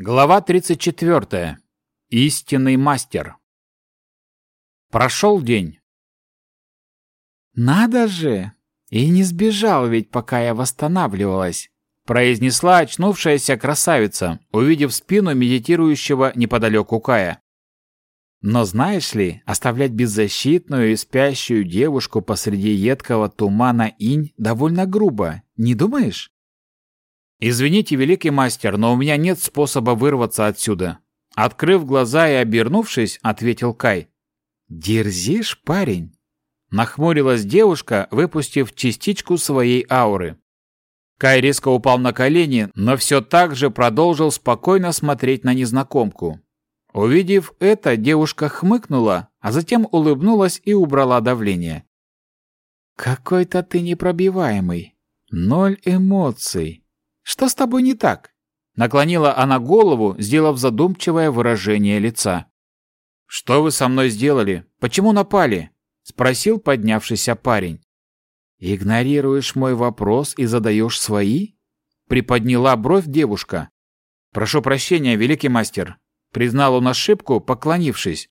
Глава 34. Истинный мастер. Прошел день. «Надо же! И не сбежал ведь, пока я восстанавливалась!» произнесла очнувшаяся красавица, увидев спину медитирующего неподалеку Кая. Но знаешь ли, оставлять беззащитную и спящую девушку посреди едкого тумана инь довольно грубо, не думаешь? «Извините, великий мастер, но у меня нет способа вырваться отсюда». Открыв глаза и обернувшись, ответил Кай. «Дерзишь, парень?» Нахмурилась девушка, выпустив частичку своей ауры. Кай резко упал на колени, но все так же продолжил спокойно смотреть на незнакомку. Увидев это, девушка хмыкнула, а затем улыбнулась и убрала давление. «Какой-то ты непробиваемый. Ноль эмоций. Что с тобой не так?» Наклонила она голову, сделав задумчивое выражение лица. «Что вы со мной сделали? Почему напали?» — спросил поднявшийся парень. «Игнорируешь мой вопрос и задаешь свои?» — приподняла бровь девушка. «Прошу прощения, великий мастер», — признал он ошибку, поклонившись.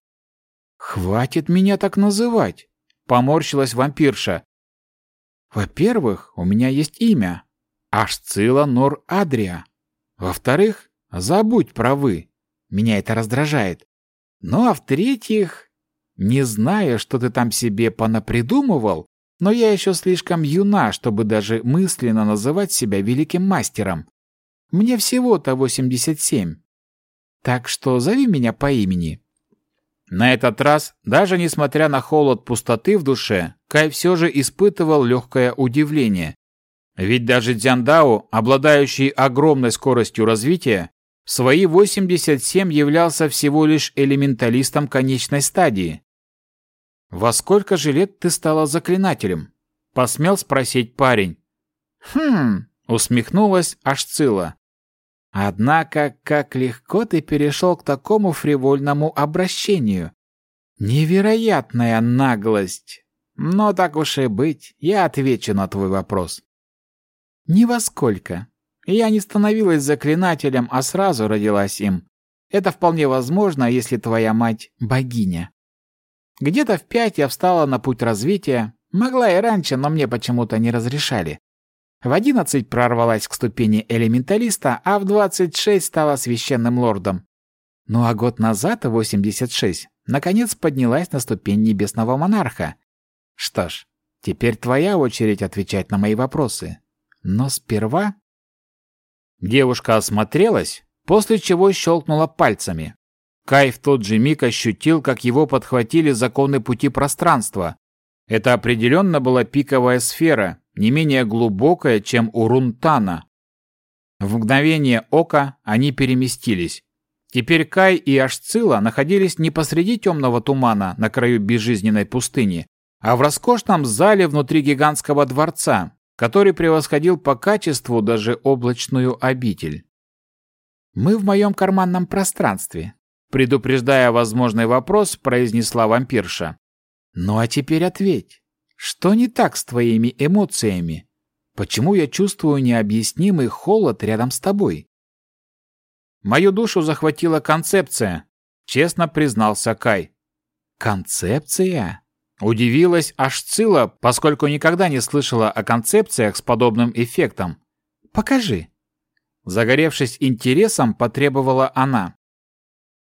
«Хватит меня так называть», — поморщилась вампирша. «Во-первых, у меня есть имя, Ашцила Нор Адрия. Во-вторых, забудь про «вы». Меня это раздражает. Ну а в-третьих, не знаю, что ты там себе понапридумывал, но я еще слишком юна, чтобы даже мысленно называть себя великим мастером. Мне всего-то 87. Так что зови меня по имени. На этот раз, даже несмотря на холод пустоты в душе, Кай все же испытывал легкое удивление. Ведь даже Дзяндао, обладающий огромной скоростью развития, в свои 87 являлся всего лишь элементалистом конечной стадии. «Во сколько же лет ты стала заклинателем?» – посмел спросить парень. «Хм», – усмехнулась Ашцила. «Однако, как легко ты перешел к такому фривольному обращению. Невероятная наглость. Но так уж и быть, я отвечу на твой вопрос. Ни во сколько. Я не становилась заклинателем, а сразу родилась им. Это вполне возможно, если твоя мать — богиня. Где-то в пять я встала на путь развития. Могла и раньше, но мне почему-то не разрешали. В одиннадцать прорвалась к ступени элементалиста, а в двадцать шесть стала священным лордом. Ну а год назад, в 86, наконец поднялась на ступень небесного монарха. Что ж, теперь твоя очередь отвечать на мои вопросы. Но сперва... Девушка осмотрелась, после чего щелкнула пальцами. Кай в тот же миг ощутил, как его подхватили законы пути пространства. Это определенно была пиковая сфера, не менее глубокая, чем у Рунтана. В мгновение ока они переместились. Теперь Кай и Ашцила находились не посреди темного тумана на краю безжизненной пустыни, а в роскошном зале внутри гигантского дворца, который превосходил по качеству даже облачную обитель. «Мы в моем карманном пространстве», предупреждая возможный вопрос, произнесла вампирша. «Ну а теперь ответь, что не так с твоими эмоциями? Почему я чувствую необъяснимый холод рядом с тобой?» «Мою душу захватила концепция», — честно признался Кай. «Концепция?» Удивилась аж Цила, поскольку никогда не слышала о концепциях с подобным эффектом. «Покажи». Загоревшись интересом, потребовала она.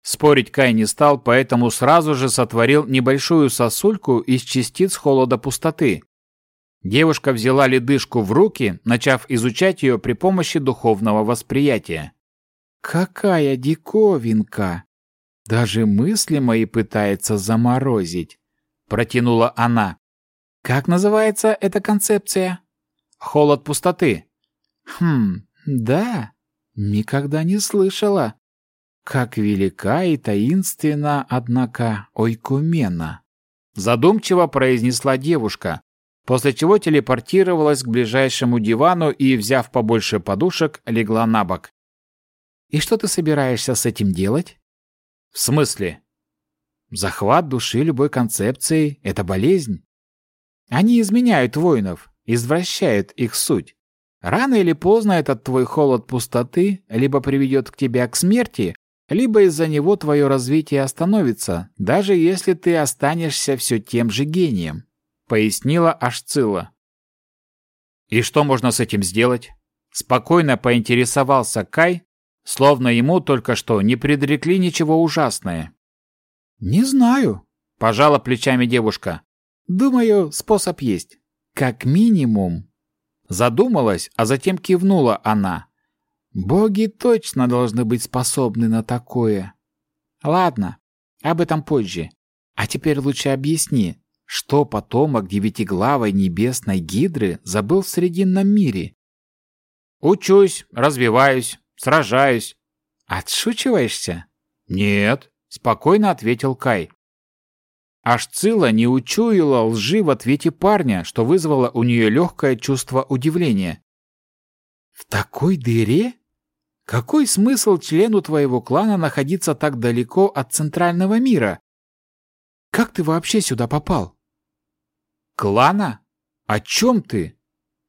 Спорить Кай не стал, поэтому сразу же сотворил небольшую сосульку из частиц холода пустоты. Девушка взяла ледышку в руки, начав изучать ее при помощи духовного восприятия. «Какая диковинка! Даже мысли мои пытается заморозить протянула она. Как называется эта концепция? Холод пустоты. Хм, да, никогда не слышала. Как велика и таинственна, однако, ойкумена. Задумчиво произнесла девушка, после чего телепортировалась к ближайшему дивану и, взяв побольше подушек, легла на бок. «И что ты собираешься с этим делать?» «В смысле?» Захват души любой концепции — это болезнь. Они изменяют воинов, извращают их суть. Рано или поздно этот твой холод пустоты либо приведет к тебе к смерти, либо из-за него твое развитие остановится, даже если ты останешься все тем же гением», — пояснила Ашцила. «И что можно с этим сделать?» Спокойно поинтересовался Кай, словно ему только что не предрекли ничего ужасное. «Не знаю», — пожала плечами девушка. «Думаю, способ есть. Как минимум». Задумалась, а затем кивнула она. «Боги точно должны быть способны на такое». «Ладно, об этом позже. А теперь лучше объясни, что потомок девятиглавой небесной гидры забыл в Срединном мире?» «Учусь, развиваюсь, сражаюсь». «Отшучиваешься?» «Нет», — спокойно ответил Кай. Аж Цила не учуяла лжи в ответе парня, что вызвало у нее легкое чувство удивления. «В такой дыре? Какой смысл члену твоего клана находиться так далеко от центрального мира? Как ты вообще сюда попал?» «Клана? О чем ты?»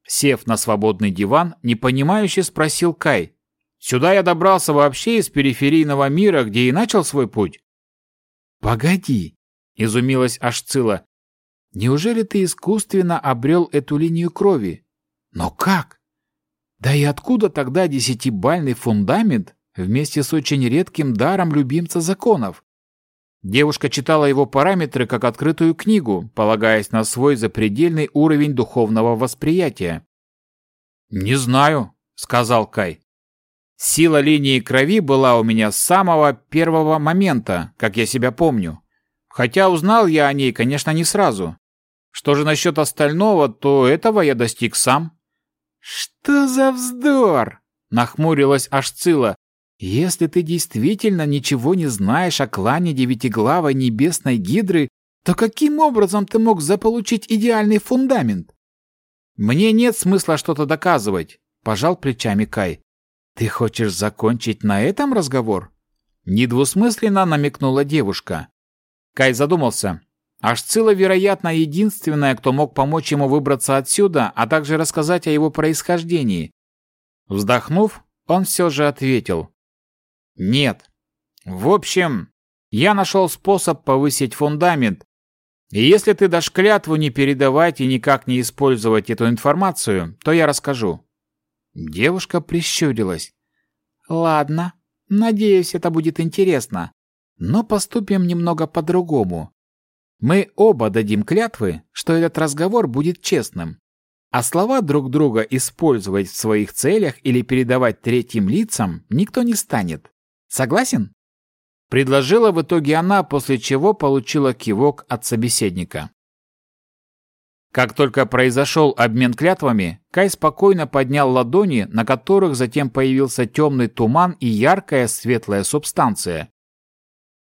Сев на свободный диван, непонимающе спросил Кай. «Сюда я добрался вообще из периферийного мира, где и начал свой путь?» «Погоди, изумилась Ашцила. Неужели ты искусственно обрел эту линию крови? Но как? Да и откуда тогда десятибальный фундамент вместе с очень редким даром любимца законов? Девушка читала его параметры как открытую книгу, полагаясь на свой запредельный уровень духовного восприятия. «Не знаю», — сказал Кай. «Сила линии крови была у меня с самого первого момента, как я себя помню. Хотя узнал я о ней, конечно, не сразу. Что же насчет остального, то этого я достиг сам. «Что за вздор?» — нахмурилась Ашцила. «Если ты действительно ничего не знаешь о клане Девятиглавой Небесной Гидры, то каким образом ты мог заполучить идеальный фундамент?» «Мне нет смысла что-то доказывать», — пожал плечами Кай. «Ты хочешь закончить на этом разговор?» Недвусмысленно намекнула девушка. Кай задумался. Ашцила, вероятно, единственная, кто мог помочь ему выбраться отсюда, а также рассказать о его происхождении. Вздохнув, он все же ответил. «Нет. В общем, я нашел способ повысить фундамент, и если ты дашь клятву не передавать и никак не использовать эту информацию, то я расскажу». Девушка прищурилась. «Ладно, надеюсь, это будет интересно. Но поступим немного по-другому. Мы оба дадим клятвы, что этот разговор будет честным, а слова друг друга использовать в своих целях или передавать третьим лицам никто не станет. Согласен? Предложила в итоге она, после чего получила кивок от собеседника. Как только произошел обмен клятвами, Кай спокойно поднял ладони, на которых затем появился темный туман и яркая светлая субстанция.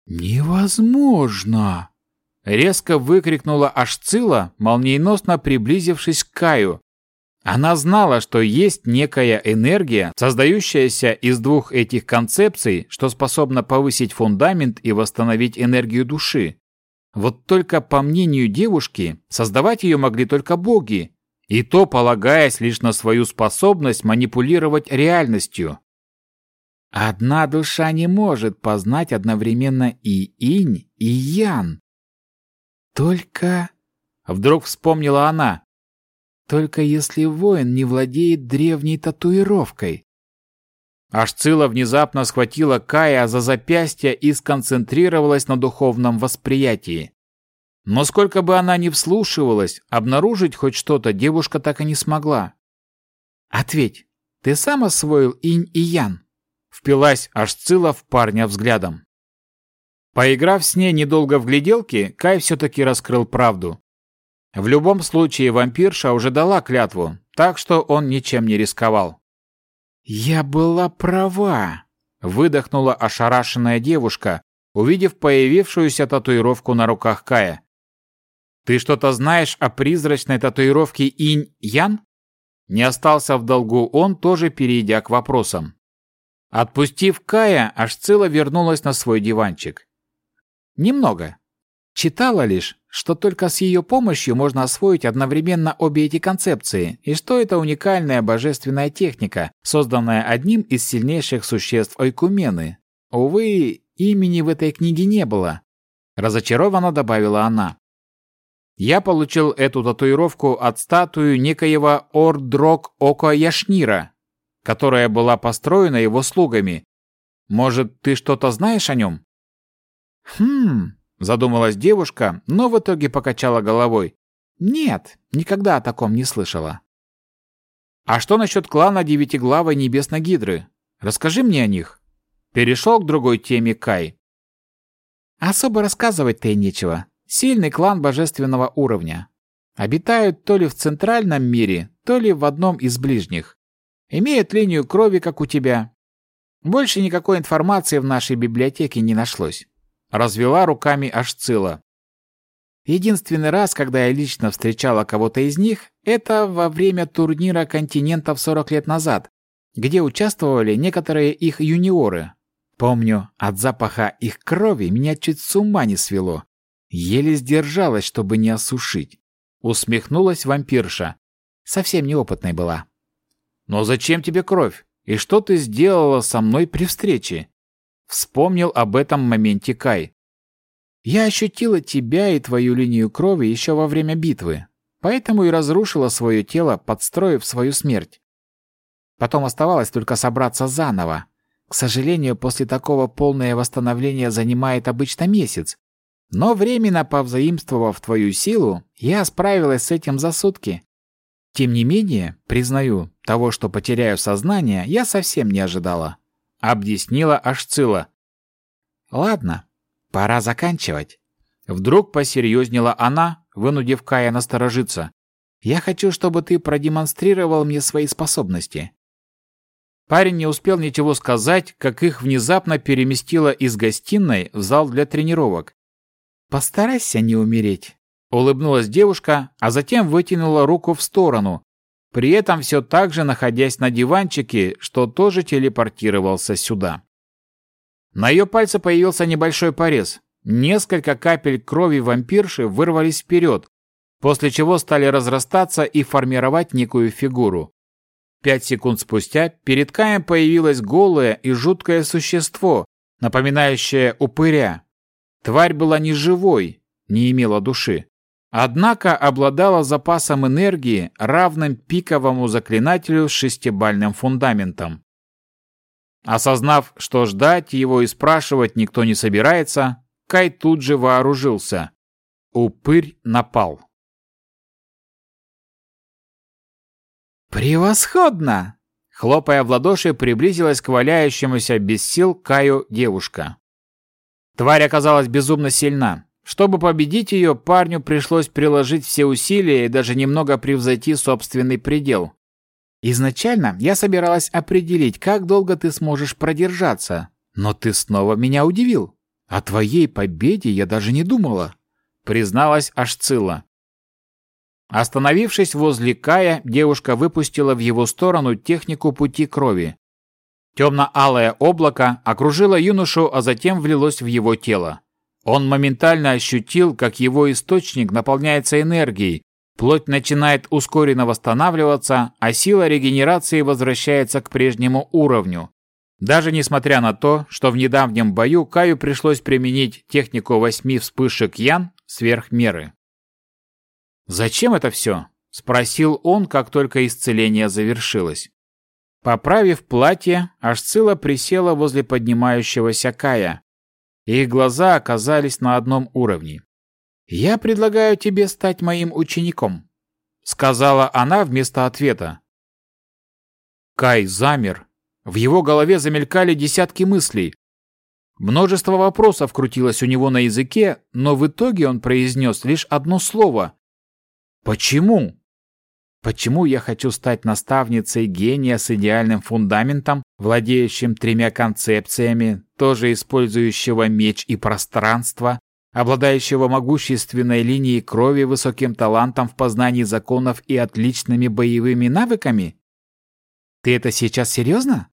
«Невозможно!» — резко выкрикнула Ашцила, молниеносно приблизившись к Каю. Она знала, что есть некая энергия, создающаяся из двух этих концепций, что способна повысить фундамент и восстановить энергию души. Вот только, по мнению девушки, создавать ее могли только боги, и то полагаясь лишь на свою способность манипулировать реальностью. Одна душа не может познать одновременно и инь, и ян. Только... Вдруг вспомнила она. Только если воин не владеет древней татуировкой. Ашцила внезапно схватила Кая за запястье и сконцентрировалась на духовном восприятии. Но сколько бы она ни вслушивалась, обнаружить хоть что-то девушка так и не смогла. «Ответь, ты сам освоил инь и ян?» впилась аж Цила в парня взглядом. Поиграв с ней недолго в гляделки, Кай все-таки раскрыл правду. В любом случае вампирша уже дала клятву, так что он ничем не рисковал. «Я была права», — выдохнула ошарашенная девушка, увидев появившуюся татуировку на руках Кая. «Ты что-то знаешь о призрачной татуировке Инь-Ян?» Не остался в долгу он, тоже перейдя к вопросам. Отпустив Кая, Ашцила вернулась на свой диванчик. «Немного. Читала лишь, что только с ее помощью можно освоить одновременно обе эти концепции, и что это уникальная божественная техника, созданная одним из сильнейших существ Ойкумены. Увы, имени в этой книге не было. Разочарованно добавила она. Я получил эту татуировку от статуи некоего Ордрок Око Яшнира, которая была построена его слугами. Может, ты что-то знаешь о нем? Хм, Задумалась девушка, но в итоге покачала головой. Нет, никогда о таком не слышала. А что насчет клана Девятиглавой Небесной Гидры? Расскажи мне о них. Перешел к другой теме Кай. Особо рассказывать-то и нечего. Сильный клан божественного уровня. Обитают то ли в центральном мире, то ли в одном из ближних. Имеют линию крови, как у тебя. Больше никакой информации в нашей библиотеке не нашлось. Развела руками Ашцила. Единственный раз, когда я лично встречала кого-то из них, это во время турнира континентов 40 лет назад, где участвовали некоторые их юниоры. Помню, от запаха их крови меня чуть с ума не свело. Еле сдержалась, чтобы не осушить. Усмехнулась вампирша. Совсем неопытной была. «Но зачем тебе кровь? И что ты сделала со мной при встрече?» Вспомнил об этом моменте Кай. «Я ощутила тебя и твою линию крови еще во время битвы, поэтому и разрушила свое тело, подстроив свою смерть. Потом оставалось только собраться заново. К сожалению, после такого полное восстановление занимает обычно месяц. Но временно повзаимствовав твою силу, я справилась с этим за сутки. Тем не менее, признаю, того, что потеряю сознание, я совсем не ожидала объяснила Ашцила. Ладно, пора заканчивать. Вдруг посерьезнела она, вынудив Кая насторожиться. Я хочу, чтобы ты продемонстрировал мне свои способности. Парень не успел ничего сказать, как их внезапно переместило из гостиной в зал для тренировок. «Постарайся не умереть», — улыбнулась девушка, а затем вытянула руку в сторону, при этом все так же находясь на диванчике, что тоже телепортировался сюда. На ее пальце появился небольшой порез. Несколько капель крови вампирши вырвались вперед, после чего стали разрастаться и формировать некую фигуру. Пять секунд спустя перед Каем появилось голое и жуткое существо, напоминающее упыря. Тварь была не живой, не имела души. Однако обладала запасом энергии, равным пиковому заклинателю с шестибальным фундаментом. Осознав, что ждать его и спрашивать никто не собирается, Кай тут же вооружился. Упырь напал. «Превосходно!» Хлопая в ладоши, приблизилась к валяющемуся без сил Каю девушка. Тварь оказалась безумно сильна. Чтобы победить ее, парню пришлось приложить все усилия и даже немного превзойти собственный предел. Изначально я собиралась определить, как долго ты сможешь продержаться, но ты снова меня удивил. О твоей победе я даже не думала, призналась Ашцила. Остановившись возле Кая, девушка выпустила в его сторону технику пути крови. Темно-алое облако окружило юношу, а затем влилось в его тело. Он моментально ощутил, как его источник наполняется энергией, плоть начинает ускоренно восстанавливаться, а сила регенерации возвращается к прежнему уровню. Даже несмотря на то, что в недавнем бою Каю пришлось применить технику восьми вспышек Ян сверх меры. «Зачем это все?» – спросил он, как только исцеление завершилось. Поправив платье, Ашцила присела возле поднимающегося Кая, их глаза оказались на одном уровне. «Я предлагаю тебе стать моим учеником», — сказала она вместо ответа. Кай замер. В его голове замелькали десятки мыслей. Множество вопросов крутилось у него на языке, но в итоге он произнес лишь одно слово. «Почему?» Почему я хочу стать наставницей гения с идеальным фундаментом, владеющим тремя концепциями, тоже использующего меч и пространство, обладающего могущественной линией крови, высоким талантом в познании законов и отличными боевыми навыками? Ты это сейчас серьезно?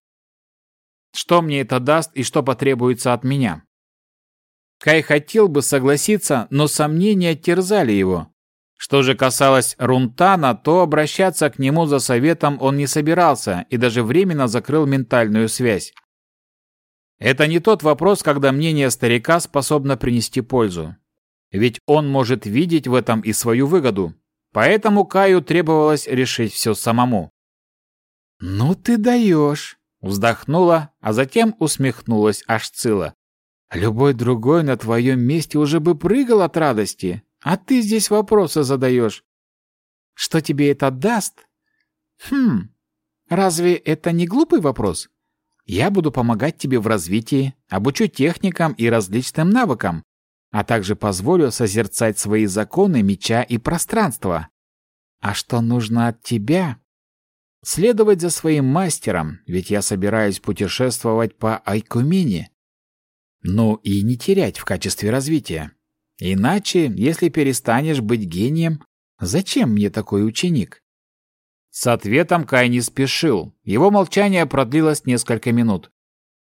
Что мне это даст и что потребуется от меня? Кай хотел бы согласиться, но сомнения терзали его. Что же касалось Рунтана, то обращаться к нему за советом он не собирался и даже временно закрыл ментальную связь. Это не тот вопрос, когда мнение старика способно принести пользу. Ведь он может видеть в этом и свою выгоду. Поэтому Каю требовалось решить все самому. «Ну ты даешь!» — вздохнула, а затем усмехнулась Ашцила. «Любой другой на твоем месте уже бы прыгал от радости, а ты здесь вопросы задаешь. Что тебе это даст? Хм, разве это не глупый вопрос? Я буду помогать тебе в развитии, обучу техникам и различным навыкам, а также позволю созерцать свои законы меча и пространства. А что нужно от тебя? Следовать за своим мастером, ведь я собираюсь путешествовать по Айкумине. Ну и не терять в качестве развития. Иначе, если перестанешь быть гением, зачем мне такой ученик? С ответом Кай не спешил. Его молчание продлилось несколько минут.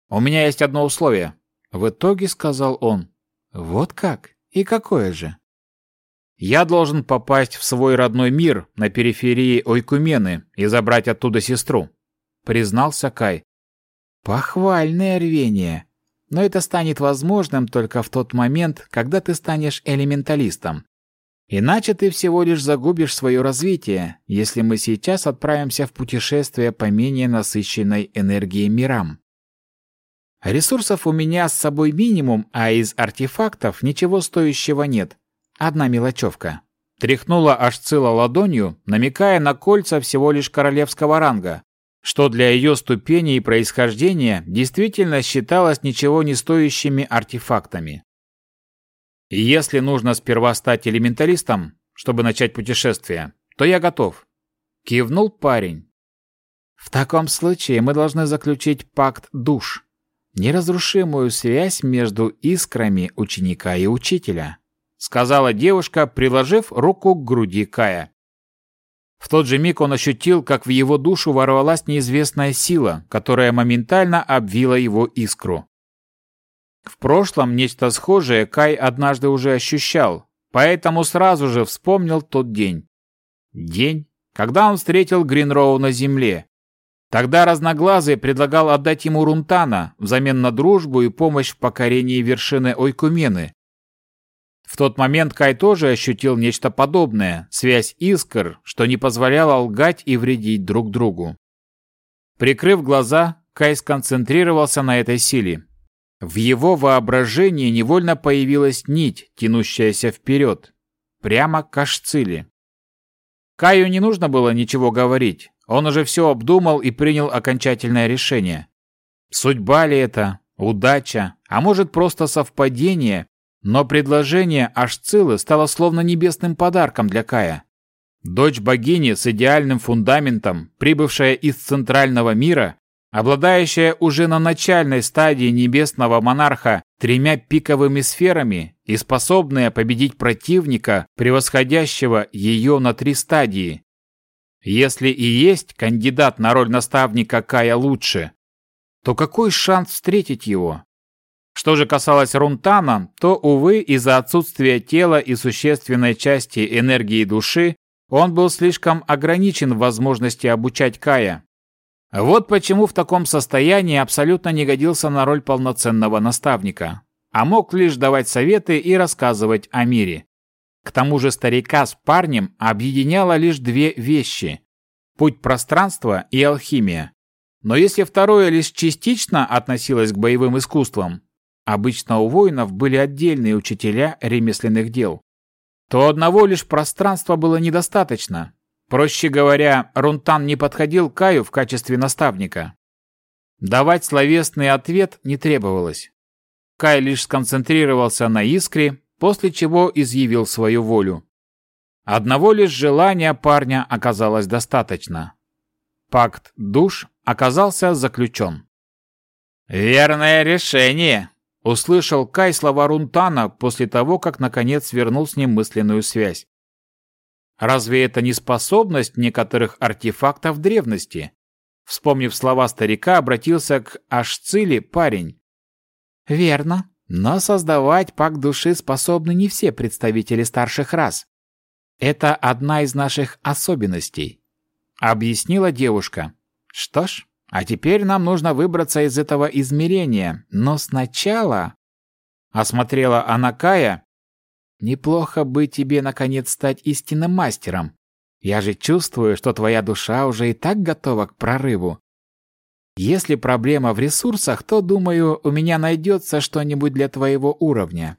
«У меня есть одно условие», — в итоге сказал он. «Вот как? И какое же?» «Я должен попасть в свой родной мир на периферии Ойкумены и забрать оттуда сестру», — признался Кай. «Похвальное рвение. Но это станет возможным только в тот момент, когда ты станешь элементалистом. Иначе ты всего лишь загубишь свое развитие, если мы сейчас отправимся в путешествие по менее насыщенной энергией мирам. Ресурсов у меня с собой минимум, а из артефактов ничего стоящего нет. Одна мелочевка. Тряхнула Ашцила ладонью, намекая на кольца всего лишь королевского ранга что для ее ступени и происхождения действительно считалось ничего не стоящими артефактами. Если нужно сперва стать элементалистом, чтобы начать путешествие, то я готов. Кивнул парень. В таком случае мы должны заключить пакт душ, неразрушимую связь между искрами ученика и учителя, сказала девушка, приложив руку к груди Кая. В тот же миг он ощутил, как в его душу ворвалась неизвестная сила, которая моментально обвила его искру. В прошлом нечто схожее Кай однажды уже ощущал, поэтому сразу же вспомнил тот день. День, когда он встретил Гринроу на земле. Тогда Разноглазый предлагал отдать ему Рунтана взамен на дружбу и помощь в покорении вершины Ойкумены, в тот момент Кай тоже ощутил нечто подобное, связь искр, что не позволяло лгать и вредить друг другу. Прикрыв глаза, Кай сконцентрировался на этой силе. В его воображении невольно появилась нить, тянущаяся вперед, прямо к Ашциле. Каю не нужно было ничего говорить, он уже все обдумал и принял окончательное решение. Судьба ли это, удача, а может просто совпадение, но предложение Ашцилы стало словно небесным подарком для Кая. Дочь богини с идеальным фундаментом, прибывшая из центрального мира, обладающая уже на начальной стадии небесного монарха тремя пиковыми сферами и способная победить противника, превосходящего ее на три стадии. Если и есть кандидат на роль наставника Кая лучше, то какой шанс встретить его? Что же касалось Рунтана, то, увы, из-за отсутствия тела и существенной части энергии души, он был слишком ограничен в возможности обучать Кая. Вот почему в таком состоянии абсолютно не годился на роль полноценного наставника, а мог лишь давать советы и рассказывать о мире. К тому же старика с парнем объединяло лишь две вещи – путь пространства и алхимия. Но если второе лишь частично относилось к боевым искусствам, обычно у воинов были отдельные учителя ремесленных дел, то одного лишь пространства было недостаточно. Проще говоря, Рунтан не подходил Каю в качестве наставника. Давать словесный ответ не требовалось. Кай лишь сконцентрировался на искре, после чего изъявил свою волю. Одного лишь желания парня оказалось достаточно. Пакт душ оказался заключен. «Верное решение!» Услышал Кай слова Рунтана после того, как наконец вернул с ним мысленную связь. Разве это не способность некоторых артефактов древности? Вспомнив слова старика, обратился к Ашциле парень. «Верно. Но создавать пак души способны не все представители старших рас. Это одна из наших особенностей, объяснила девушка. Что ж, а теперь нам нужно выбраться из этого измерения, но сначала осмотрела она Кая. Неплохо бы тебе наконец стать истинным мастером. Я же чувствую, что твоя душа уже и так готова к прорыву. Если проблема в ресурсах, то, думаю, у меня найдется что-нибудь для твоего уровня.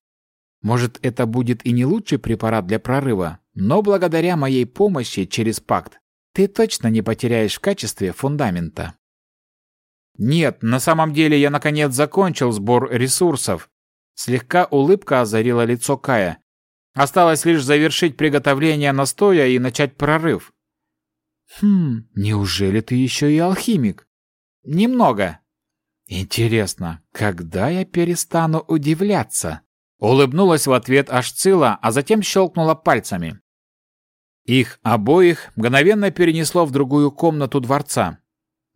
Может, это будет и не лучший препарат для прорыва, но благодаря моей помощи через пакт ты точно не потеряешь в качестве фундамента. Нет, на самом деле я наконец закончил сбор ресурсов. Слегка улыбка озарила лицо Кая. Осталось лишь завершить приготовление настоя и начать прорыв. Хм, неужели ты еще и алхимик? Немного. Интересно, когда я перестану удивляться? Улыбнулась в ответ Ашцила, а затем щелкнула пальцами. Их обоих мгновенно перенесло в другую комнату дворца.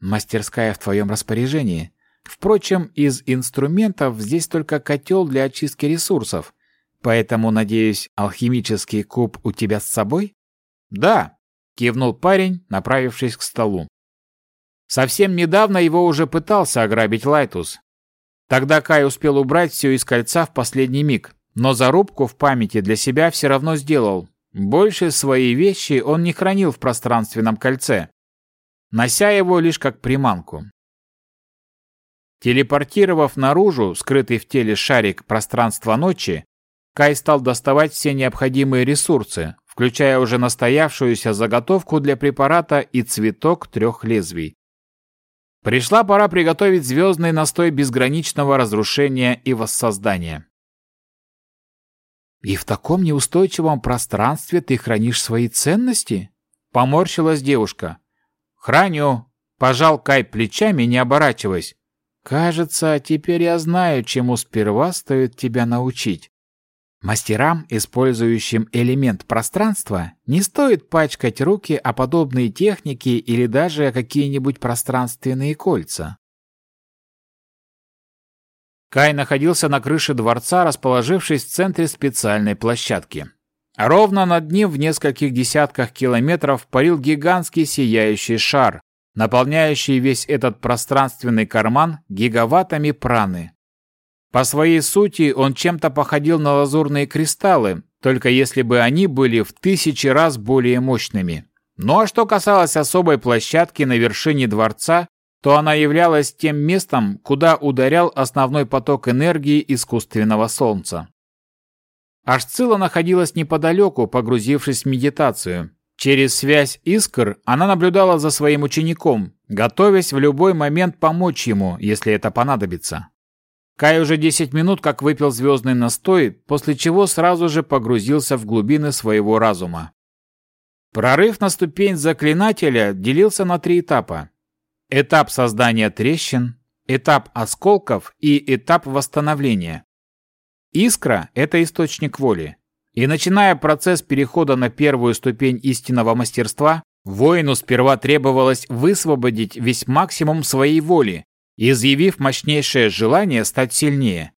Мастерская в твоем распоряжении. Впрочем, из инструментов здесь только котел для очистки ресурсов. Поэтому, надеюсь, алхимический куб у тебя с собой? Да, кивнул парень, направившись к столу. Совсем недавно его уже пытался ограбить Лайтус. Тогда Кай успел убрать все из кольца в последний миг, но зарубку в памяти для себя все равно сделал. Больше свои вещи он не хранил в пространственном кольце, нося его лишь как приманку. Телепортировав наружу скрытый в теле шарик пространства ночи, Кай стал доставать все необходимые ресурсы, включая уже настоявшуюся заготовку для препарата и цветок трех лезвий. Пришла пора приготовить звездный настой безграничного разрушения и воссоздания. «И в таком неустойчивом пространстве ты хранишь свои ценности?» Поморщилась девушка. «Храню!» Пожал Кай плечами, не оборачиваясь. «Кажется, теперь я знаю, чему сперва стоит тебя научить. Мастерам, использующим элемент пространства, не стоит пачкать руки о подобные техники или даже какие-нибудь пространственные кольца. Кай находился на крыше дворца, расположившись в центре специальной площадки. Ровно над ним в нескольких десятках километров парил гигантский сияющий шар, наполняющий весь этот пространственный карман гигаваттами праны. По своей сути он чем-то походил на лазурные кристаллы, только если бы они были в тысячи раз более мощными. Ну а что касалось особой площадки на вершине дворца, то она являлась тем местом, куда ударял основной поток энергии искусственного солнца. Ашцила находилась неподалеку, погрузившись в медитацию. Через связь искр она наблюдала за своим учеником, готовясь в любой момент помочь ему, если это понадобится. Кай уже 10 минут как выпил звездный настой, после чего сразу же погрузился в глубины своего разума. Прорыв на ступень заклинателя делился на три этапа. Этап создания трещин, этап осколков и этап восстановления. Искра – это источник воли. И начиная процесс перехода на первую ступень истинного мастерства, воину сперва требовалось высвободить весь максимум своей воли, изъявив мощнейшее желание стать сильнее.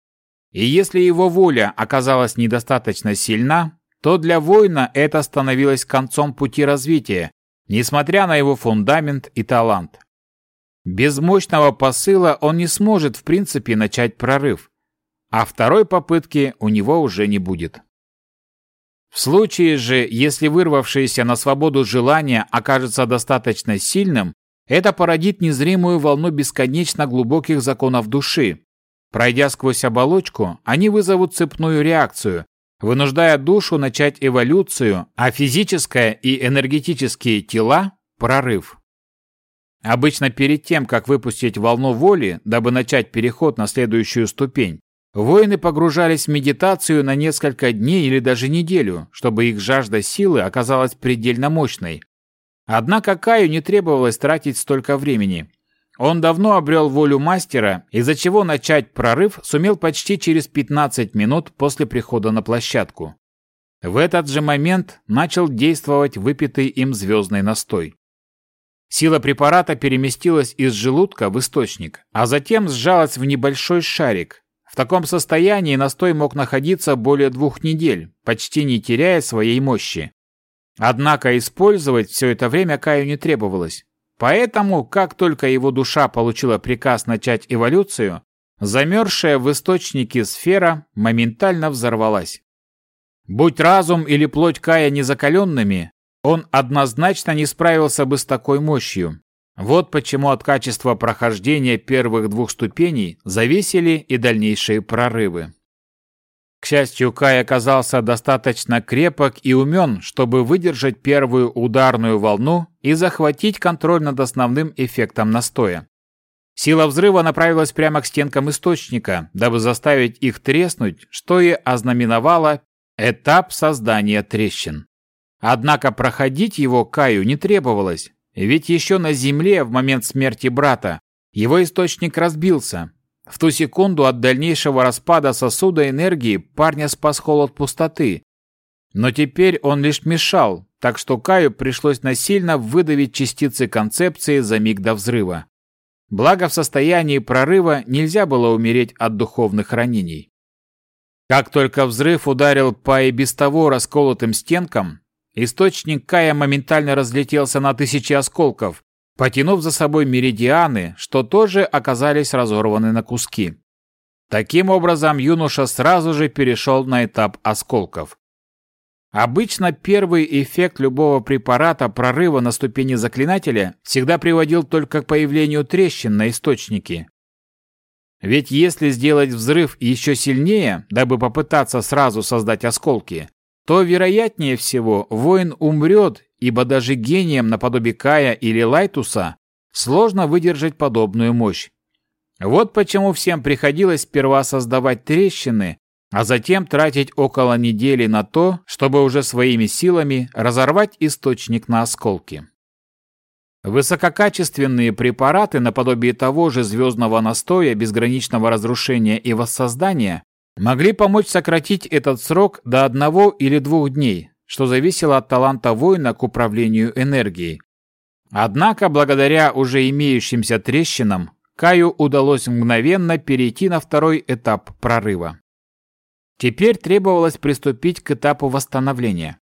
И если его воля оказалась недостаточно сильна, то для воина это становилось концом пути развития, несмотря на его фундамент и талант. Без мощного посыла он не сможет в принципе начать прорыв, а второй попытки у него уже не будет. В случае же, если вырвавшееся на свободу желание окажется достаточно сильным, это породит незримую волну бесконечно глубоких законов души. Пройдя сквозь оболочку, они вызовут цепную реакцию, вынуждая душу начать эволюцию, а физическое и энергетические тела – прорыв. Обычно перед тем, как выпустить волну воли, дабы начать переход на следующую ступень, воины погружались в медитацию на несколько дней или даже неделю, чтобы их жажда силы оказалась предельно мощной, Однако Каю не требовалось тратить столько времени. Он давно обрел волю мастера, из-за чего начать прорыв сумел почти через 15 минут после прихода на площадку. В этот же момент начал действовать выпитый им звездный настой. Сила препарата переместилась из желудка в источник, а затем сжалась в небольшой шарик. В таком состоянии настой мог находиться более двух недель, почти не теряя своей мощи. Однако использовать все это время Каю не требовалось. Поэтому, как только его душа получила приказ начать эволюцию, замерзшая в источнике сфера моментально взорвалась. Будь разум или плоть Кая незакаленными, он однозначно не справился бы с такой мощью. Вот почему от качества прохождения первых двух ступеней зависели и дальнейшие прорывы. К счастью, Кай оказался достаточно крепок и умен, чтобы выдержать первую ударную волну и захватить контроль над основным эффектом настоя. Сила взрыва направилась прямо к стенкам источника, дабы заставить их треснуть, что и ознаменовало этап создания трещин. Однако проходить его Каю не требовалось, ведь еще на Земле в момент смерти брата его источник разбился, в ту секунду от дальнейшего распада сосуда энергии парня спас холод пустоты. Но теперь он лишь мешал, так что Каю пришлось насильно выдавить частицы концепции за миг до взрыва. Благо в состоянии прорыва нельзя было умереть от духовных ранений. Как только взрыв ударил по и без того расколотым стенкам, источник Кая моментально разлетелся на тысячи осколков, потянув за собой меридианы, что тоже оказались разорваны на куски. Таким образом, юноша сразу же перешел на этап осколков. Обычно первый эффект любого препарата прорыва на ступени заклинателя всегда приводил только к появлению трещин на источнике. Ведь если сделать взрыв еще сильнее, дабы попытаться сразу создать осколки, то, вероятнее всего, воин умрет ибо даже гениям наподобие Кая или Лайтуса сложно выдержать подобную мощь. Вот почему всем приходилось сперва создавать трещины, а затем тратить около недели на то, чтобы уже своими силами разорвать источник на осколки. Высококачественные препараты наподобие того же звездного настоя безграничного разрушения и воссоздания могли помочь сократить этот срок до одного или двух дней, что зависело от таланта воина к управлению энергией. Однако, благодаря уже имеющимся трещинам, Каю удалось мгновенно перейти на второй этап прорыва. Теперь требовалось приступить к этапу восстановления.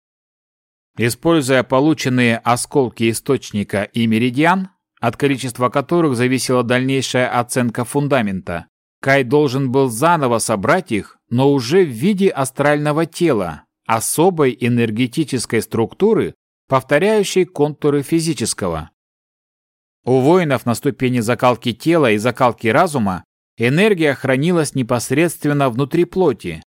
Используя полученные осколки источника и меридиан, от количества которых зависела дальнейшая оценка фундамента, Кай должен был заново собрать их, но уже в виде астрального тела, особой энергетической структуры, повторяющей контуры физического. У воинов на ступени закалки тела и закалки разума энергия хранилась непосредственно внутри плоти.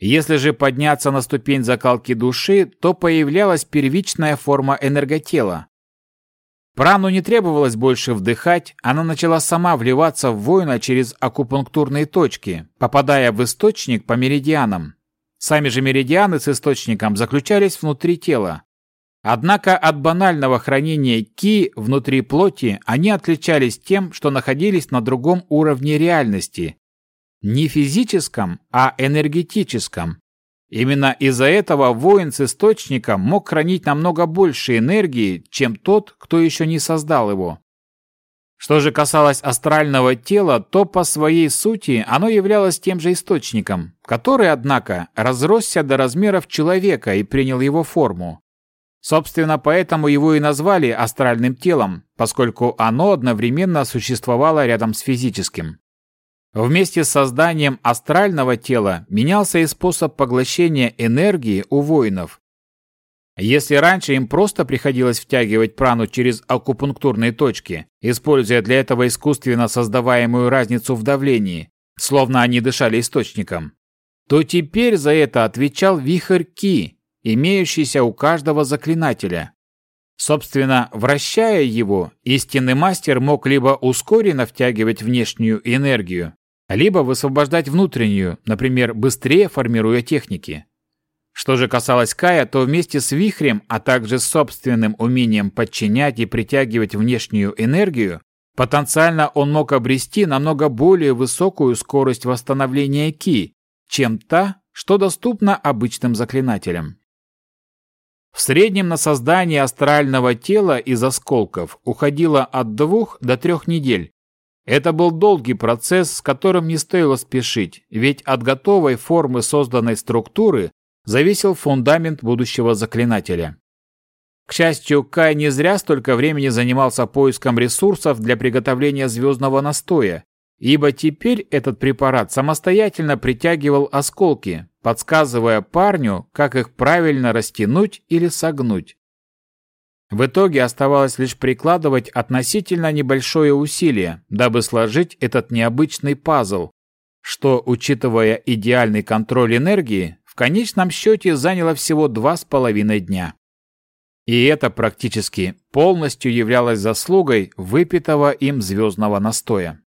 Если же подняться на ступень закалки души, то появлялась первичная форма энерготела. Прану не требовалось больше вдыхать, она начала сама вливаться в воина через акупунктурные точки, попадая в источник по меридианам. Сами же меридианы с источником заключались внутри тела. Однако от банального хранения ки внутри плоти они отличались тем, что находились на другом уровне реальности. Не физическом, а энергетическом. Именно из-за этого воин с источником мог хранить намного больше энергии, чем тот, кто еще не создал его. Что же касалось астрального тела, то по своей сути оно являлось тем же источником, который, однако, разросся до размеров человека и принял его форму. Собственно, поэтому его и назвали астральным телом, поскольку оно одновременно существовало рядом с физическим. Вместе с созданием астрального тела менялся и способ поглощения энергии у воинов, если раньше им просто приходилось втягивать прану через акупунктурные точки, используя для этого искусственно создаваемую разницу в давлении, словно они дышали источником, то теперь за это отвечал вихрь Ки, имеющийся у каждого заклинателя. Собственно, вращая его, истинный мастер мог либо ускоренно втягивать внешнюю энергию, либо высвобождать внутреннюю, например, быстрее формируя техники. Что же касалось Кая, то вместе с вихрем, а также с собственным умением подчинять и притягивать внешнюю энергию, потенциально он мог обрести намного более высокую скорость восстановления Ки, чем та, что доступна обычным заклинателям. В среднем на создание астрального тела из осколков уходило от двух до трех недель. Это был долгий процесс, с которым не стоило спешить, ведь от готовой формы созданной структуры зависел фундамент будущего заклинателя. К счастью, Кай не зря столько времени занимался поиском ресурсов для приготовления звездного настоя, ибо теперь этот препарат самостоятельно притягивал осколки, подсказывая парню, как их правильно растянуть или согнуть. В итоге оставалось лишь прикладывать относительно небольшое усилие, дабы сложить этот необычный пазл, что, учитывая идеальный контроль энергии, в конечном счете заняло всего два с половиной дня. И это практически полностью являлось заслугой выпитого им звездного настоя.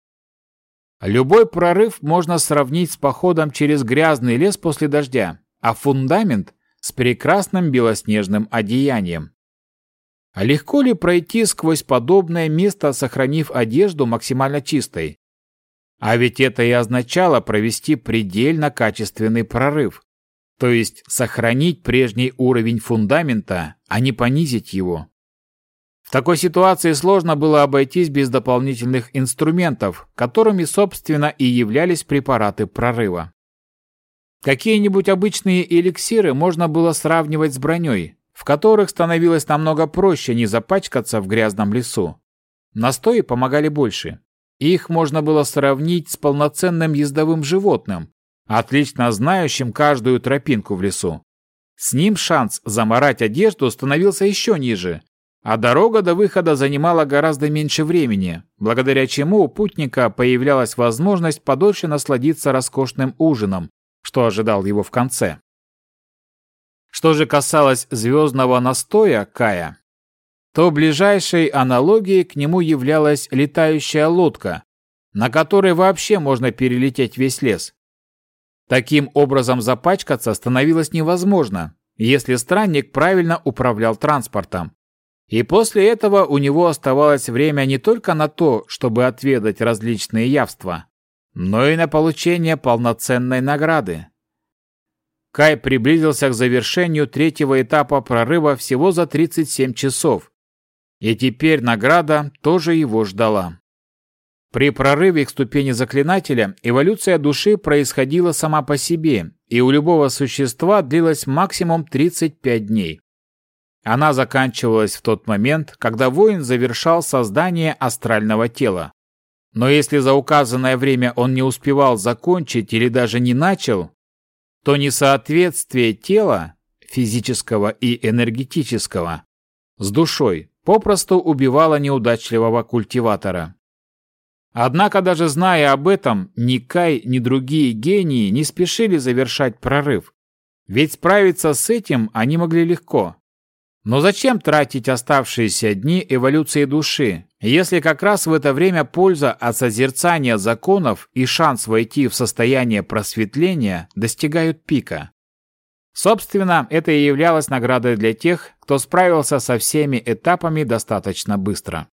Любой прорыв можно сравнить с походом через грязный лес после дождя, а фундамент – с прекрасным белоснежным одеянием. А легко ли пройти сквозь подобное место, сохранив одежду максимально чистой? А ведь это и означало провести предельно качественный прорыв, то есть сохранить прежний уровень фундамента, а не понизить его. В такой ситуации сложно было обойтись без дополнительных инструментов, которыми, собственно, и являлись препараты прорыва. Какие-нибудь обычные эликсиры можно было сравнивать с броней, в которых становилось намного проще не запачкаться в грязном лесу. Настои помогали больше. Их можно было сравнить с полноценным ездовым животным, отлично знающим каждую тропинку в лесу. С ним шанс заморать одежду становился еще ниже, а дорога до выхода занимала гораздо меньше времени, благодаря чему у путника появлялась возможность подольше насладиться роскошным ужином, что ожидал его в конце. Что же касалось звездного настоя Кая, то ближайшей аналогией к нему являлась летающая лодка, на которой вообще можно перелететь весь лес. Таким образом запачкаться становилось невозможно, если странник правильно управлял транспортом. И после этого у него оставалось время не только на то, чтобы отведать различные явства, но и на получение полноценной награды. Кай приблизился к завершению третьего этапа прорыва всего за 37 часов. И теперь награда тоже его ждала. При прорыве к ступени заклинателя эволюция души происходила сама по себе, и у любого существа длилась максимум 35 дней. Она заканчивалась в тот момент, когда воин завершал создание астрального тела. Но если за указанное время он не успевал закончить или даже не начал, то несоответствие тела, физического и энергетического, с душой попросту убивало неудачливого культиватора. Однако даже зная об этом, ни Кай, ни другие гении не спешили завершать прорыв. Ведь справиться с этим они могли легко. Но зачем тратить оставшиеся дни эволюции души, если как раз в это время польза от созерцания законов и шанс войти в состояние просветления достигают пика? Собственно, это и являлось наградой для тех, кто справился со всеми этапами достаточно быстро.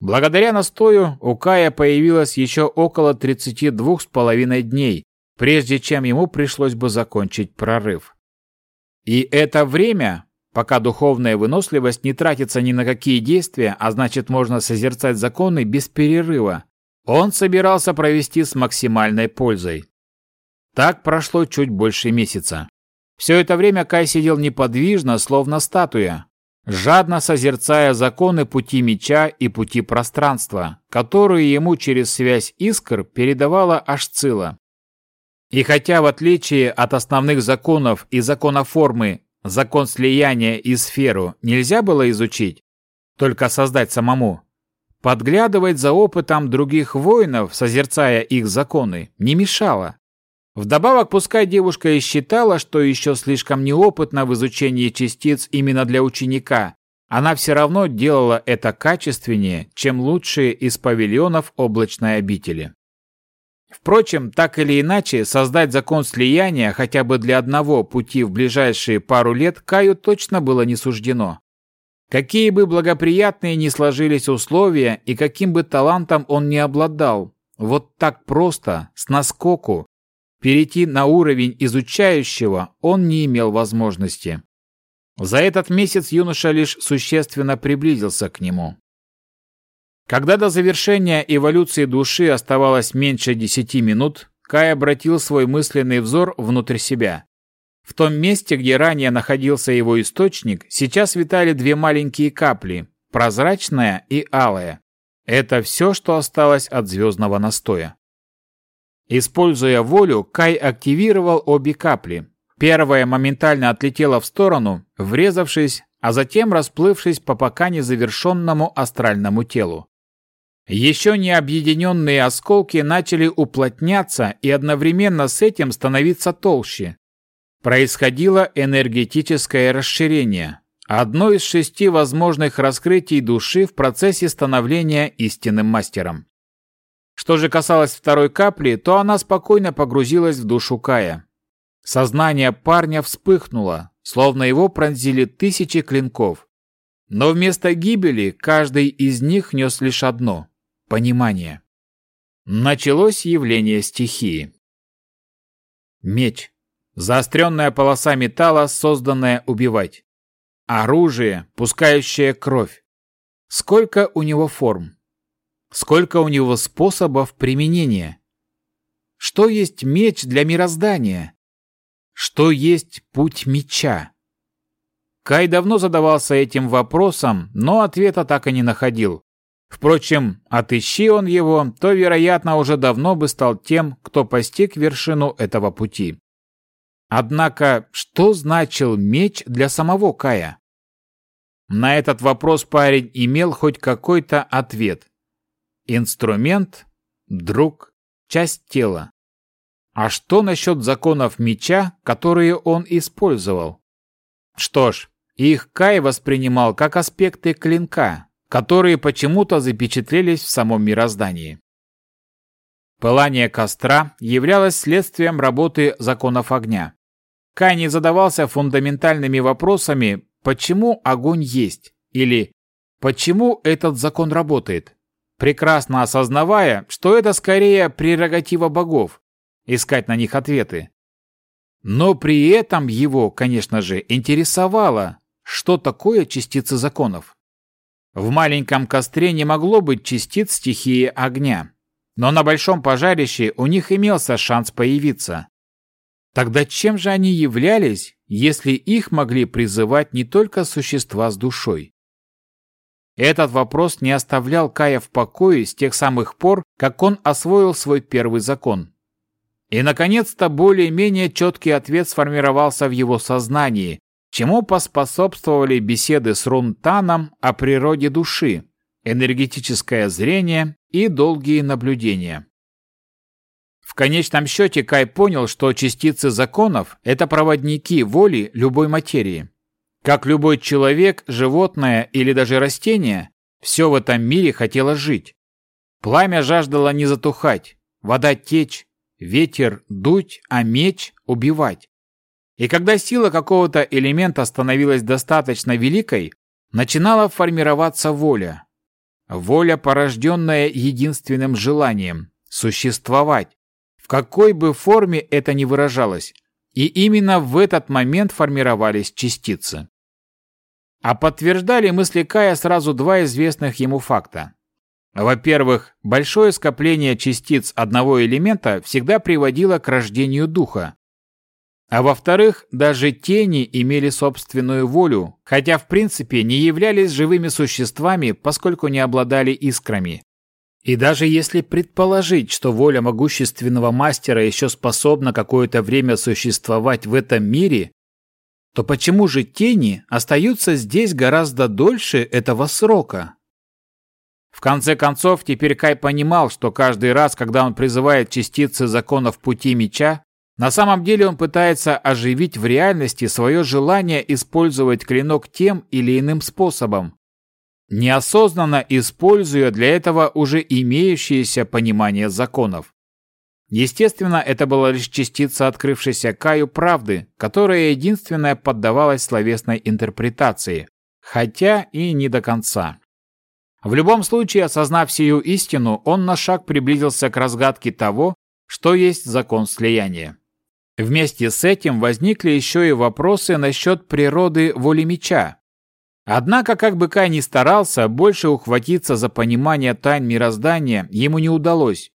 Благодаря настою у Кая появилось еще около 32 с половиной дней, прежде чем ему пришлось бы закончить прорыв. И это время Пока духовная выносливость не тратится ни на какие действия, а значит можно созерцать законы без перерыва, он собирался провести с максимальной пользой. Так прошло чуть больше месяца. Все это время Кай сидел неподвижно, словно статуя, жадно созерцая законы пути меча и пути пространства, которые ему через связь искр передавала Ашцила. И хотя в отличие от основных законов и закона формы Закон слияния и сферу нельзя было изучить, только создать самому. Подглядывать за опытом других воинов, созерцая их законы, не мешало. Вдобавок, пускай девушка и считала, что еще слишком неопытна в изучении частиц именно для ученика, она все равно делала это качественнее, чем лучшие из павильонов облачной обители. Впрочем, так или иначе, создать закон слияния хотя бы для одного пути в ближайшие пару лет Каю точно было не суждено. Какие бы благоприятные ни сложились условия и каким бы талантом он ни обладал, вот так просто, с наскоку, перейти на уровень изучающего он не имел возможности. За этот месяц юноша лишь существенно приблизился к нему. Когда до завершения эволюции души оставалось меньше десяти минут, Кай обратил свой мысленный взор внутрь себя. В том месте, где ранее находился его источник, сейчас витали две маленькие капли, прозрачная и алая. Это все, что осталось от звездного настоя. Используя волю, Кай активировал обе капли. Первая моментально отлетела в сторону, врезавшись, а затем расплывшись по пока незавершенному астральному телу. Еще не объединенные осколки начали уплотняться и одновременно с этим становиться толще. Происходило энергетическое расширение, одно из шести возможных раскрытий души в процессе становления истинным мастером. Что же касалось второй капли, то она спокойно погрузилась в душу Кая. Сознание парня вспыхнуло, словно его пронзили тысячи клинков. Но вместо гибели каждый из них нес лишь одно – понимание. Началось явление стихии. Меч. Заостренная полоса металла, созданная убивать. Оружие, пускающее кровь. Сколько у него форм? Сколько у него способов применения? Что есть меч для мироздания? Что есть путь меча? Кай давно задавался этим вопросом, но ответа так и не находил. Впрочем, отыщи он его, то, вероятно, уже давно бы стал тем, кто постиг вершину этого пути. Однако, что значил меч для самого Кая? На этот вопрос парень имел хоть какой-то ответ. Инструмент, друг, часть тела. А что насчет законов меча, которые он использовал? Что ж, их Кай воспринимал как аспекты клинка, которые почему-то запечатлелись в самом мироздании. Пылание костра являлось следствием работы законов огня. Кай не задавался фундаментальными вопросами, почему огонь есть, или почему этот закон работает прекрасно осознавая, что это скорее прерогатива богов – искать на них ответы. Но при этом его, конечно же, интересовало, что такое частицы законов. В маленьком костре не могло быть частиц стихии огня, но на большом пожарище у них имелся шанс появиться. Тогда чем же они являлись, если их могли призывать не только существа с душой? Этот вопрос не оставлял Кая в покое с тех самых пор, как он освоил свой первый закон. И, наконец-то, более-менее четкий ответ сформировался в его сознании, чему поспособствовали беседы с Рунтаном о природе души, энергетическое зрение и долгие наблюдения. В конечном счете Кай понял, что частицы законов – это проводники воли любой материи. Как любой человек, животное или даже растение, все в этом мире хотело жить. Пламя жаждало не затухать, вода течь, ветер дуть, а меч убивать. И когда сила какого-то элемента становилась достаточно великой, начинала формироваться воля. Воля, порожденная единственным желанием – существовать, в какой бы форме это ни выражалось. И именно в этот момент формировались частицы. А подтверждали мысли Кая сразу два известных ему факта. Во-первых, большое скопление частиц одного элемента всегда приводило к рождению духа. А во-вторых, даже тени имели собственную волю, хотя в принципе не являлись живыми существами, поскольку не обладали искрами. И даже если предположить, что воля могущественного мастера еще способна какое-то время существовать в этом мире, то почему же тени остаются здесь гораздо дольше этого срока? В конце концов, теперь Кай понимал, что каждый раз, когда он призывает частицы законов пути меча, на самом деле он пытается оживить в реальности свое желание использовать клинок тем или иным способом, неосознанно используя для этого уже имеющееся понимание законов. Естественно, это была лишь частица открывшейся Каю правды, которая единственная поддавалась словесной интерпретации, хотя и не до конца. В любом случае, осознав сию истину, он на шаг приблизился к разгадке того, что есть закон слияния. Вместе с этим возникли еще и вопросы насчет природы воли меча. Однако, как бы Кай ни старался, больше ухватиться за понимание тайн мироздания ему не удалось.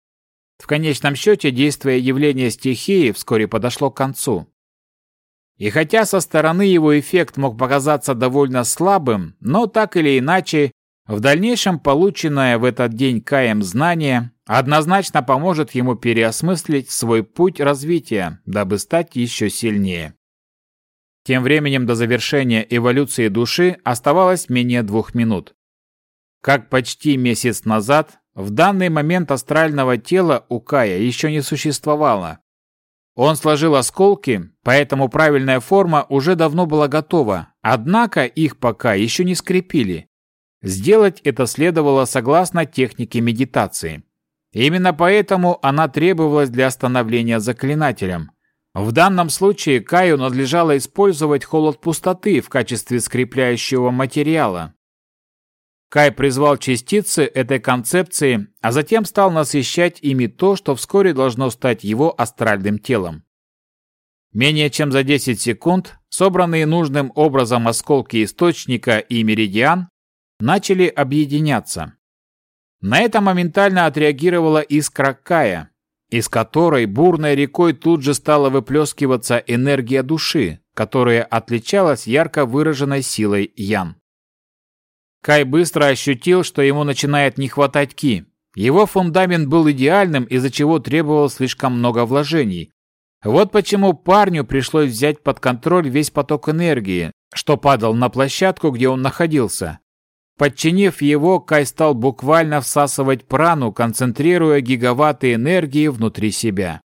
В конечном счете, действие явления стихии вскоре подошло к концу. И хотя со стороны его эффект мог показаться довольно слабым, но так или иначе, в дальнейшем полученное в этот день Каем знание однозначно поможет ему переосмыслить свой путь развития, дабы стать еще сильнее. Тем временем до завершения эволюции души оставалось менее двух минут. Как почти месяц назад, в данный момент астрального тела у Кая еще не существовало. Он сложил осколки, поэтому правильная форма уже давно была готова, однако их пока еще не скрепили. Сделать это следовало согласно технике медитации. Именно поэтому она требовалась для становления заклинателем. В данном случае Каю надлежало использовать холод пустоты в качестве скрепляющего материала. Кай призвал частицы этой концепции, а затем стал насыщать ими то, что вскоре должно стать его астральным телом. Менее чем за 10 секунд собранные нужным образом осколки источника и меридиан начали объединяться. На это моментально отреагировала искра Кая, из которой бурной рекой тут же стала выплескиваться энергия души, которая отличалась ярко выраженной силой Ян. Кай быстро ощутил, что ему начинает не хватать ки. Его фундамент был идеальным, из-за чего требовал слишком много вложений. Вот почему парню пришлось взять под контроль весь поток энергии, что падал на площадку, где он находился. Подчинив его, Кай стал буквально всасывать прану, концентрируя гигаватты энергии внутри себя.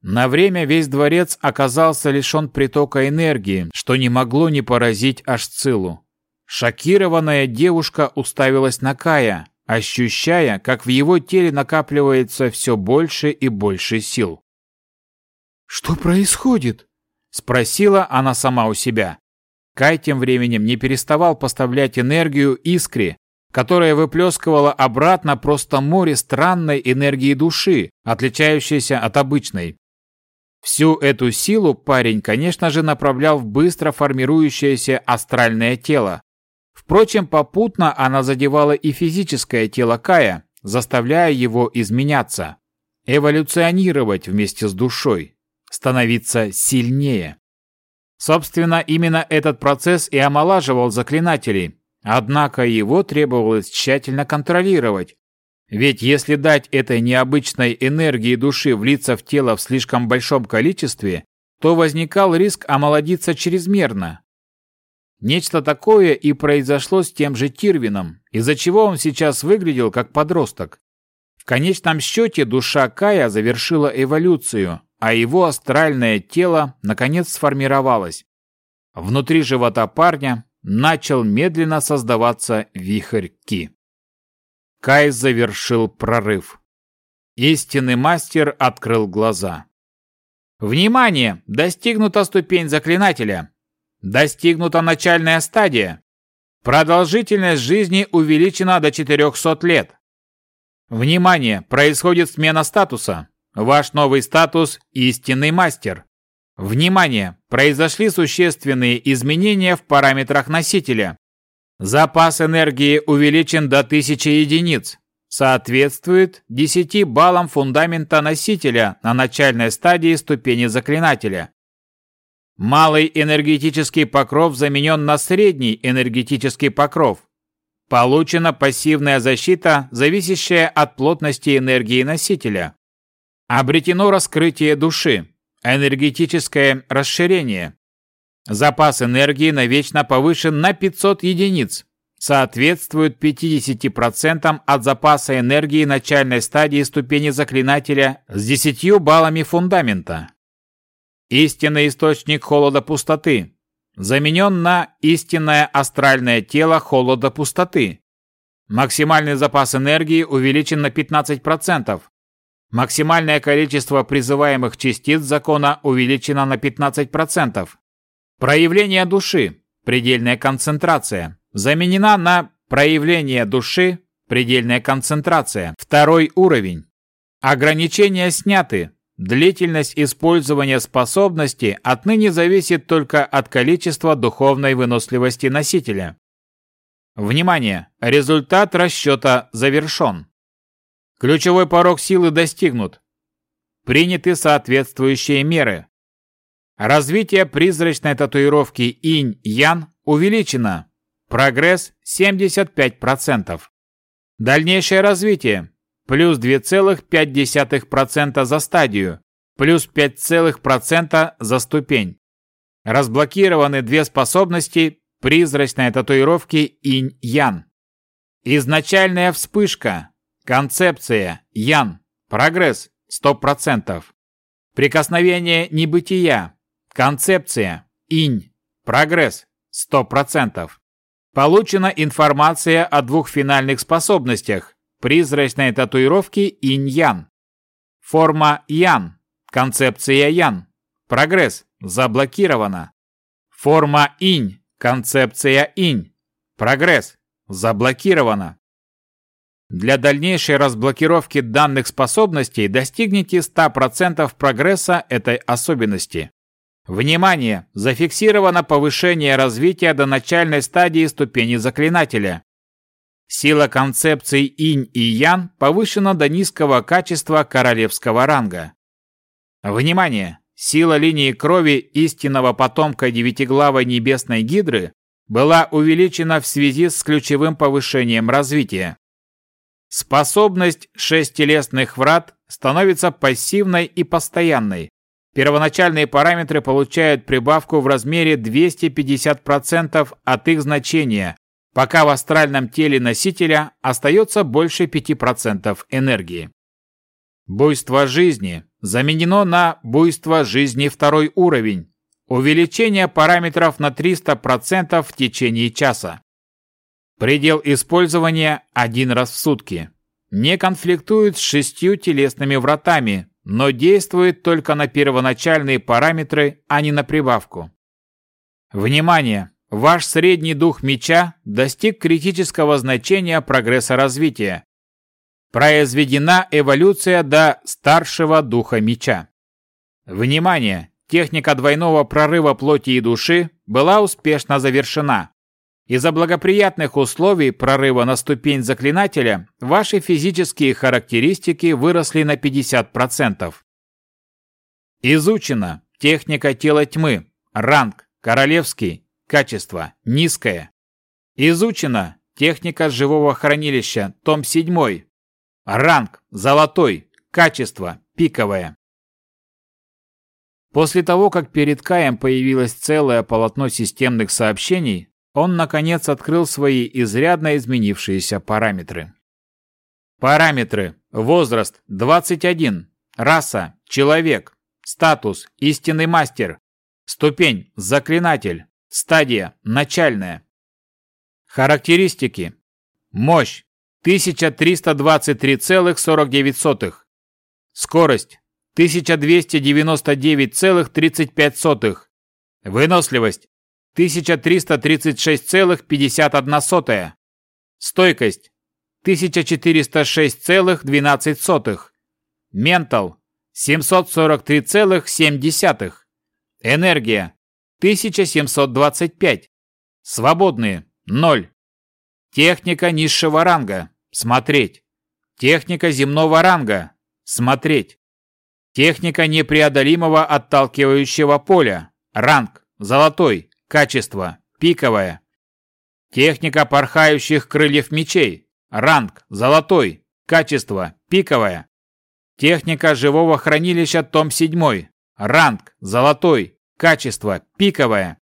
На время весь дворец оказался лишен притока энергии, что не могло не поразить Ашцилу. Шокированная девушка уставилась на Кая, ощущая, как в его теле накапливается все больше и больше сил. «Что происходит?» – спросила она сама у себя. Кай тем временем не переставал поставлять энергию искре, которая выплескивала обратно просто море странной энергии души, отличающейся от обычной. Всю эту силу парень, конечно же, направлял в быстро формирующееся астральное тело. Впрочем, попутно она задевала и физическое тело Кая, заставляя его изменяться, эволюционировать вместе с душой, становиться сильнее. Собственно, именно этот процесс и омолаживал заклинателей, однако его требовалось тщательно контролировать. Ведь если дать этой необычной энергии души влиться в тело в слишком большом количестве, то возникал риск омолодиться чрезмерно. Нечто такое и произошло с тем же Тирвином, из-за чего он сейчас выглядел как подросток. В конечном счете душа Кая завершила эволюцию, а его астральное тело наконец сформировалось. Внутри живота парня начал медленно создаваться вихрь Ки. Кай завершил прорыв. Истинный мастер открыл глаза. Внимание! Достигнута ступень заклинателя. Достигнута начальная стадия. Продолжительность жизни увеличена до 400 лет. Внимание! Происходит смена статуса. Ваш новый статус – истинный мастер. Внимание! Произошли существенные изменения в параметрах носителя. Запас энергии увеличен до 1000 единиц. Соответствует 10 баллам фундамента носителя на начальной стадии ступени заклинателя. Малый энергетический покров заменен на средний энергетический покров. Получена пассивная защита, зависящая от плотности энергии носителя. Обретено раскрытие души, энергетическое расширение. Запас энергии навечно повышен на 500 единиц, соответствует 50% от запаса энергии начальной стадии ступени заклинателя с 10 баллами фундамента. Истинный источник холода пустоты заменен на истинное астральное тело холода пустоты. Максимальный запас энергии увеличен на 15%, Максимальное количество призываемых частиц закона увеличено на 15%. Проявление души, предельная концентрация, заменена на проявление души, предельная концентрация, второй уровень. Ограничения сняты. Длительность использования способности отныне зависит только от количества духовной выносливости носителя. Внимание! Результат расчета завершен. Ключевой порог силы достигнут. Приняты соответствующие меры. Развитие призрачной татуировки инь-ян увеличено. Прогресс 75%. Дальнейшее развитие. Плюс 2,5% за стадию. Плюс 5% за ступень. Разблокированы две способности призрачной татуировки инь-ян. Изначальная вспышка. Концепция ян. Прогресс 100%. Прикосновение небытия. Концепция инь. Прогресс 100%. Получена информация о двух финальных способностях призрачной татуировки инь-ян. Форма ян. Концепция ян. Прогресс заблокирована. Форма инь. Концепция инь. Прогресс заблокирована. Для дальнейшей разблокировки данных способностей достигните 100% прогресса этой особенности. Внимание! Зафиксировано повышение развития до начальной стадии ступени заклинателя. Сила концепций инь и ян повышена до низкого качества королевского ранга. Внимание! Сила линии крови истинного потомка девятиглавой небесной гидры была увеличена в связи с ключевым повышением развития. Способность шестилестных врат становится пассивной и постоянной, Первоначальные параметры получают прибавку в размере 250% от их значения, пока в астральном теле носителя остается больше 5% энергии. Буйство жизни заменено на буйство жизни второй уровень. Увеличение параметров на 300% в течение часа. Предел использования один раз в сутки. Не конфликтует с шестью телесными вратами, но действует только на первоначальные параметры, а не на прибавку. Внимание! Ваш средний дух меча достиг критического значения прогресса развития. Произведена эволюция до старшего духа меча. Внимание! Техника двойного прорыва плоти и души была успешно завершена. Из-за благоприятных условий прорыва на ступень заклинателя ваши физические характеристики выросли на 50%. Изучено. Техника тела тьмы. Ранг. Королевский. Качество. Низкое. Изучено. Техника живого хранилища. Том 7. Ранг. Золотой. Качество. Пиковое. После того, как перед Каем появилось целое полотно системных сообщений, он, наконец, открыл свои изрядно изменившиеся параметры. Параметры. Возраст – 21. Раса – человек. Статус – истинный мастер. Ступень – заклинатель. Стадия – начальная. Характеристики. Мощь – 1323,49. Скорость – 1299,35. Выносливость 1336,51. Стойкость 1406,12. Ментал 743,7. Энергия 1725. Свободные 0. Техника низшего ранга. Смотреть. Техника земного ранга. Смотреть. Техника непреодолимого отталкивающего поля. Ранг. Золотой. Качество. Пиковое. Техника порхающих крыльев мечей. Ранг. Золотой. Качество. Пиковое. Техника живого хранилища. Том 7. Ранг. Золотой. Качество. Пиковое.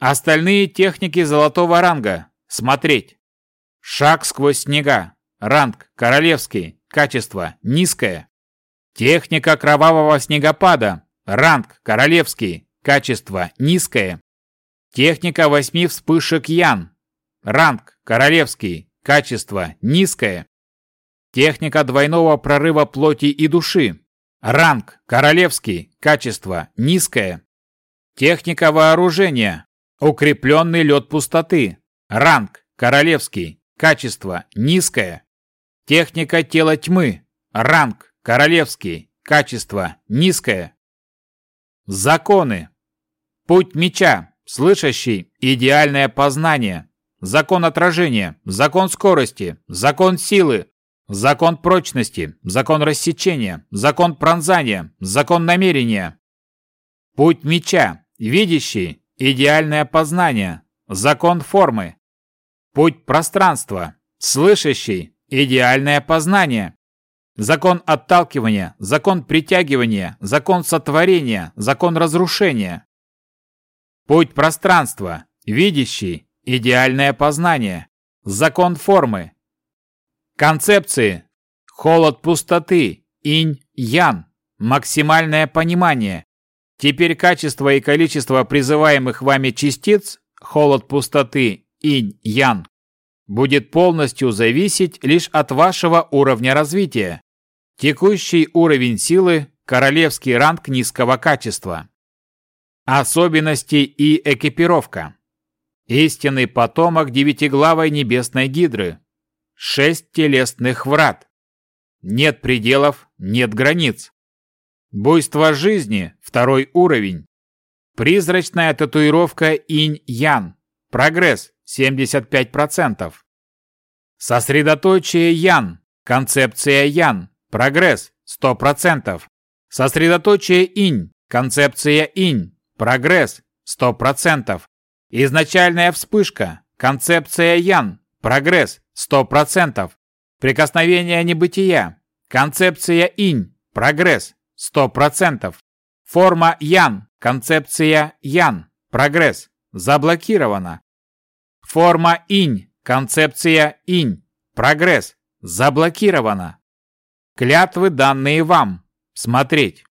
Остальные техники золотого ранга. Смотреть. Шаг сквозь снега. Ранг. Королевский. Качество. Низкое. Техника кровавого снегопада. Ранг. Королевский. Качество. Низкое. Техника восьми вспышек Ян. Ранг королевский. Качество низкое. Техника двойного прорыва плоти и души. Ранг королевский. Качество низкое. Техника вооружения. Укрепленный лед пустоты. Ранг королевский. Качество низкое. Техника тела тьмы. Ранг королевский. Качество низкое. Законы. Путь меча. Слышащий – идеальное познание. закон отражения, закон скорости, закон силы, закон прочности, закон рассечения, закон пронзания, закон намерения. Путь меча, видящий, идеальное познание, закон формы. Путь пространства, слышащий, идеальное познание. Закон отталкивания, закон притягивания, закон сотворения, закон разрушения. Путь пространства, видящий, идеальное познание, закон формы. Концепции. Холод пустоты, инь-ян, максимальное понимание. Теперь качество и количество призываемых вами частиц, холод пустоты, инь-ян, будет полностью зависеть лишь от вашего уровня развития. Текущий уровень силы – королевский ранг низкого качества. Особенности и экипировка. Истинный потомок девятиглавой небесной гидры. Шесть телесных врат. Нет пределов, нет границ. Буйство жизни – второй уровень. Призрачная татуировка инь-ян. Прогресс 75%. Сосредоточие Ян. Концепция Ян. Прогресс 100%. Сосредоточие Инь. Концепция Инь. Прогресс 100%. Изначальная вспышка. Концепция Ян. Прогресс 100%. Прикосновение небытия. Концепция Инь. Прогресс 100%. Форма Ян. Концепция Ян. Прогресс. Заблокировано. Форма инь, концепция инь, прогресс, заблокирована. Клятвы, данные вам. Смотреть.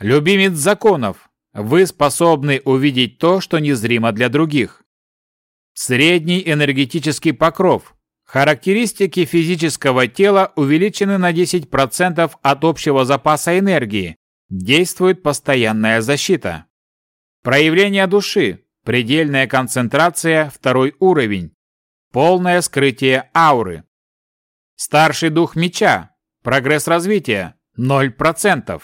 Любимец законов, вы способны увидеть то, что незримо для других. Средний энергетический покров. Характеристики физического тела увеличены на 10% от общего запаса энергии. Действует постоянная защита. Проявление души. Предельная концентрация – второй уровень. Полное скрытие ауры. Старший дух меча. Прогресс развития – 0%.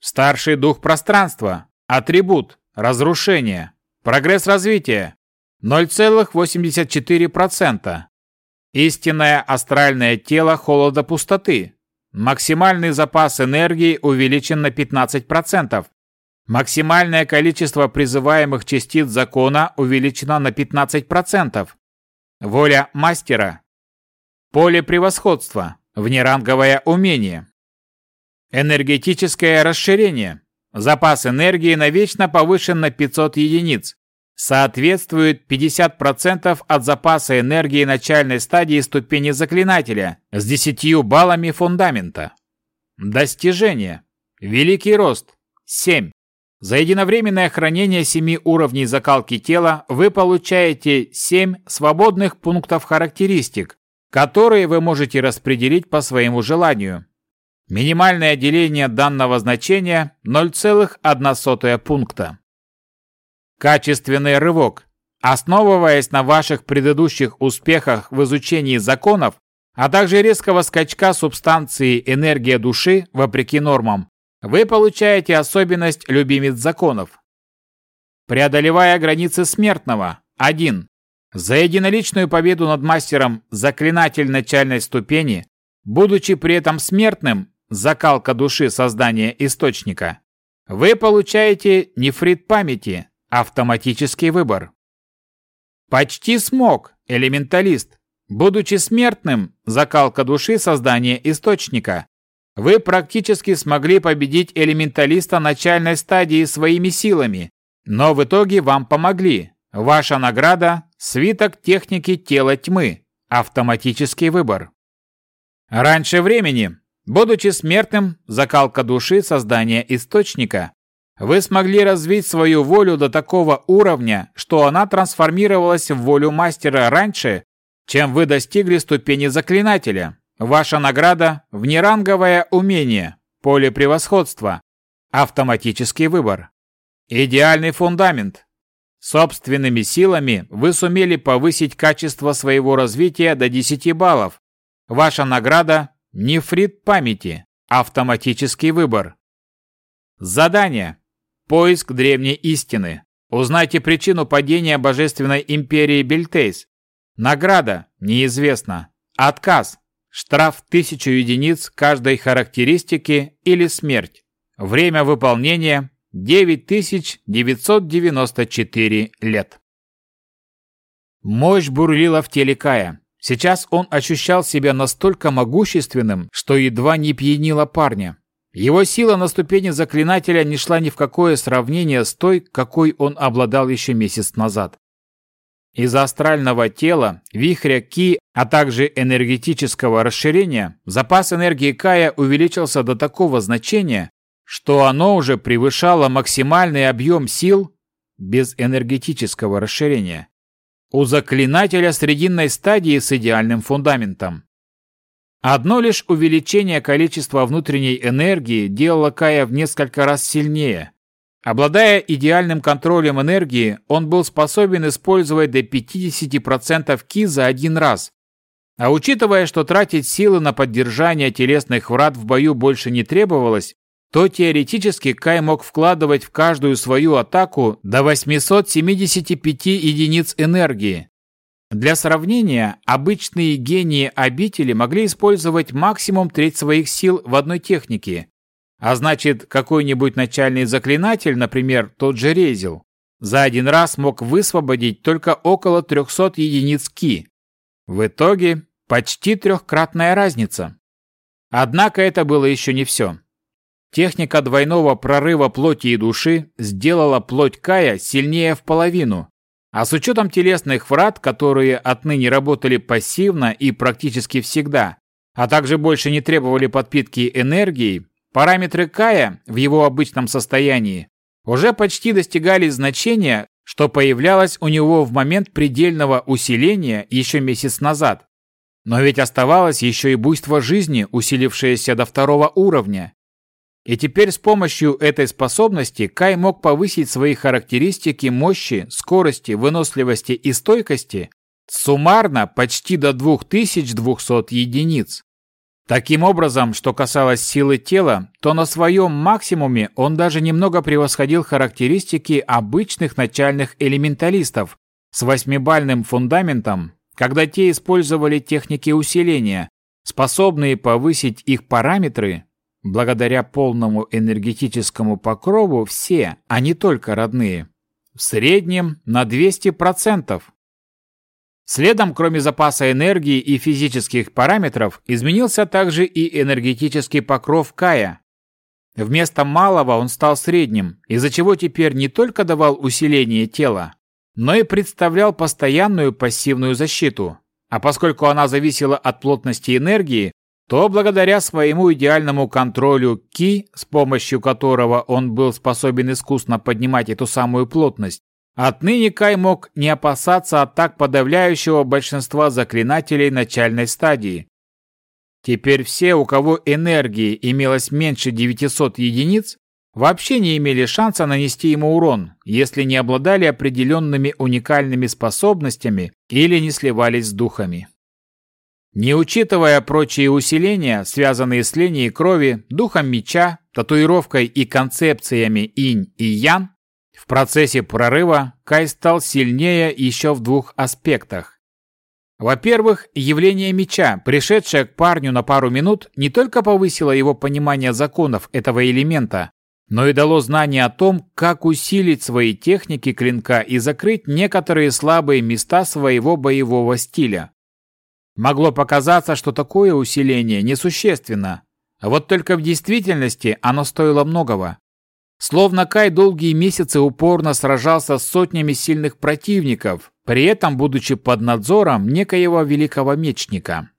Старший дух пространства. Атрибут. Разрушение. Прогресс развития – 0,84%. Истинное астральное тело холода пустоты. Максимальный запас энергии увеличен на 15%. Максимальное количество призываемых частиц закона увеличено на 15%. Воля мастера. Поле превосходства. Внеранговое умение. Энергетическое расширение. Запас энергии навечно повышен на 500 единиц. Соответствует 50% от запаса энергии начальной стадии ступени заклинателя с 10 баллами фундамента. Достижение. Великий рост. 7. За единовременное хранение семи уровней закалки тела вы получаете 7 свободных пунктов характеристик, которые вы можете распределить по своему желанию. Минимальное деление данного значения 0,1 пункта. Качественный рывок. Основываясь на ваших предыдущих успехах в изучении законов, а также резкого скачка субстанции энергия души вопреки нормам, вы получаете особенность любимец законов. Преодолевая границы смертного. 1. За единоличную победу над мастером заклинатель начальной ступени, будучи при этом смертным, закалка души создания источника, вы получаете нефрит памяти, автоматический выбор. Почти смог, элементалист, будучи смертным, закалка души создания источника, вы практически смогли победить элементалиста начальной стадии своими силами, но в итоге вам помогли. Ваша награда – свиток техники тела тьмы, автоматический выбор. Раньше времени, будучи смертным, закалка души создания источника, вы смогли развить свою волю до такого уровня, что она трансформировалась в волю мастера раньше, чем вы достигли ступени заклинателя. Ваша награда – внеранговое умение, поле превосходства, автоматический выбор. Идеальный фундамент. Собственными силами вы сумели повысить качество своего развития до 10 баллов. Ваша награда – нефрит памяти, автоматический выбор. Задание. Поиск древней истины. Узнайте причину падения Божественной империи Бельтейс. Награда неизвестна. Отказ. Штраф тысячу единиц каждой характеристики или смерть. Время выполнения 9994 лет. Мощь бурлила в теле Кая. Сейчас он ощущал себя настолько могущественным, что едва не пьянило парня. Его сила на ступени заклинателя не шла ни в какое сравнение с той, какой он обладал еще месяц назад. Из астрального тела, вихря Ки, а также энергетического расширения, запас энергии Кая увеличился до такого значения, что оно уже превышало максимальный объем сил без энергетического расширения у заклинателя срединной стадии с идеальным фундаментом. Одно лишь увеличение количества внутренней энергии делало Кая в несколько раз сильнее. Обладая идеальным контролем энергии, он был способен использовать до 50% ки за один раз. А учитывая, что тратить силы на поддержание телесных врат в бою больше не требовалось, то теоретически Кай мог вкладывать в каждую свою атаку до 875 единиц энергии. Для сравнения, обычные гении обители могли использовать максимум треть своих сил в одной технике. А значит, какой-нибудь начальный заклинатель, например, тот же Резил, за один раз мог высвободить только около 300 единиц ки. В итоге почти трехкратная разница. Однако это было еще не все. Техника двойного прорыва плоти и души сделала плоть Кая сильнее в половину, а с учетом телесных врат, которые отныне работали пассивно и практически всегда, а также больше не требовали подпитки энергией, параметры Кая в его обычном состоянии уже почти достигали значения, что появлялось у него в момент предельного усиления еще месяц назад. Но ведь оставалось еще и буйство жизни, усилившееся до второго уровня, и теперь с помощью этой способности Кай мог повысить свои характеристики мощи, скорости, выносливости и стойкости суммарно почти до 2200 единиц. Таким образом, что касалось силы тела, то на своем максимуме он даже немного превосходил характеристики обычных начальных элементалистов с восьмибальным фундаментом, когда те использовали техники усиления, способные повысить их параметры Благодаря полному энергетическому покрову все, а не только родные. В среднем на 200%. Следом, кроме запаса энергии и физических параметров, изменился также и энергетический покров Кая. Вместо малого он стал средним, из-за чего теперь не только давал усиление тела, но и представлял постоянную пассивную защиту. А поскольку она зависела от плотности энергии, то благодаря своему идеальному контролю Ки, с помощью которого он был способен искусно поднимать эту самую плотность, отныне Кай мог не опасаться атак подавляющего большинства заклинателей начальной стадии. Теперь все, у кого энергии имелось меньше 900 единиц, вообще не имели шанса нанести ему урон, если не обладали определенными уникальными способностями или не сливались с духами. Не учитывая прочие усиления, связанные с линией крови, духом меча, татуировкой и концепциями инь и ян, в процессе прорыва Кай стал сильнее еще в двух аспектах. Во-первых, явление меча, пришедшее к парню на пару минут, не только повысило его понимание законов этого элемента, но и дало знание о том, как усилить свои техники клинка и закрыть некоторые слабые места своего боевого стиля. Могло показаться, что такое усиление несущественно. Вот только в действительности оно стоило многого. Словно Кай долгие месяцы упорно сражался с сотнями сильных противников, при этом будучи под надзором некоего великого мечника.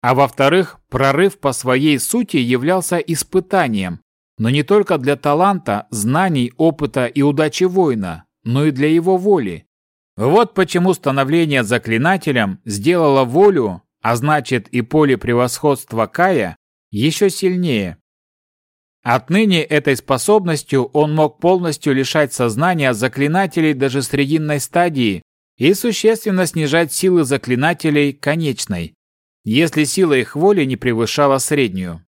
А во-вторых, прорыв по своей сути являлся испытанием, но не только для таланта, знаний, опыта и удачи воина, но и для его воли. Вот почему становление заклинателем сделало волю, а значит и поле превосходства Кая, еще сильнее. Отныне этой способностью он мог полностью лишать сознания заклинателей даже срединной стадии и существенно снижать силы заклинателей конечной, если сила их воли не превышала среднюю.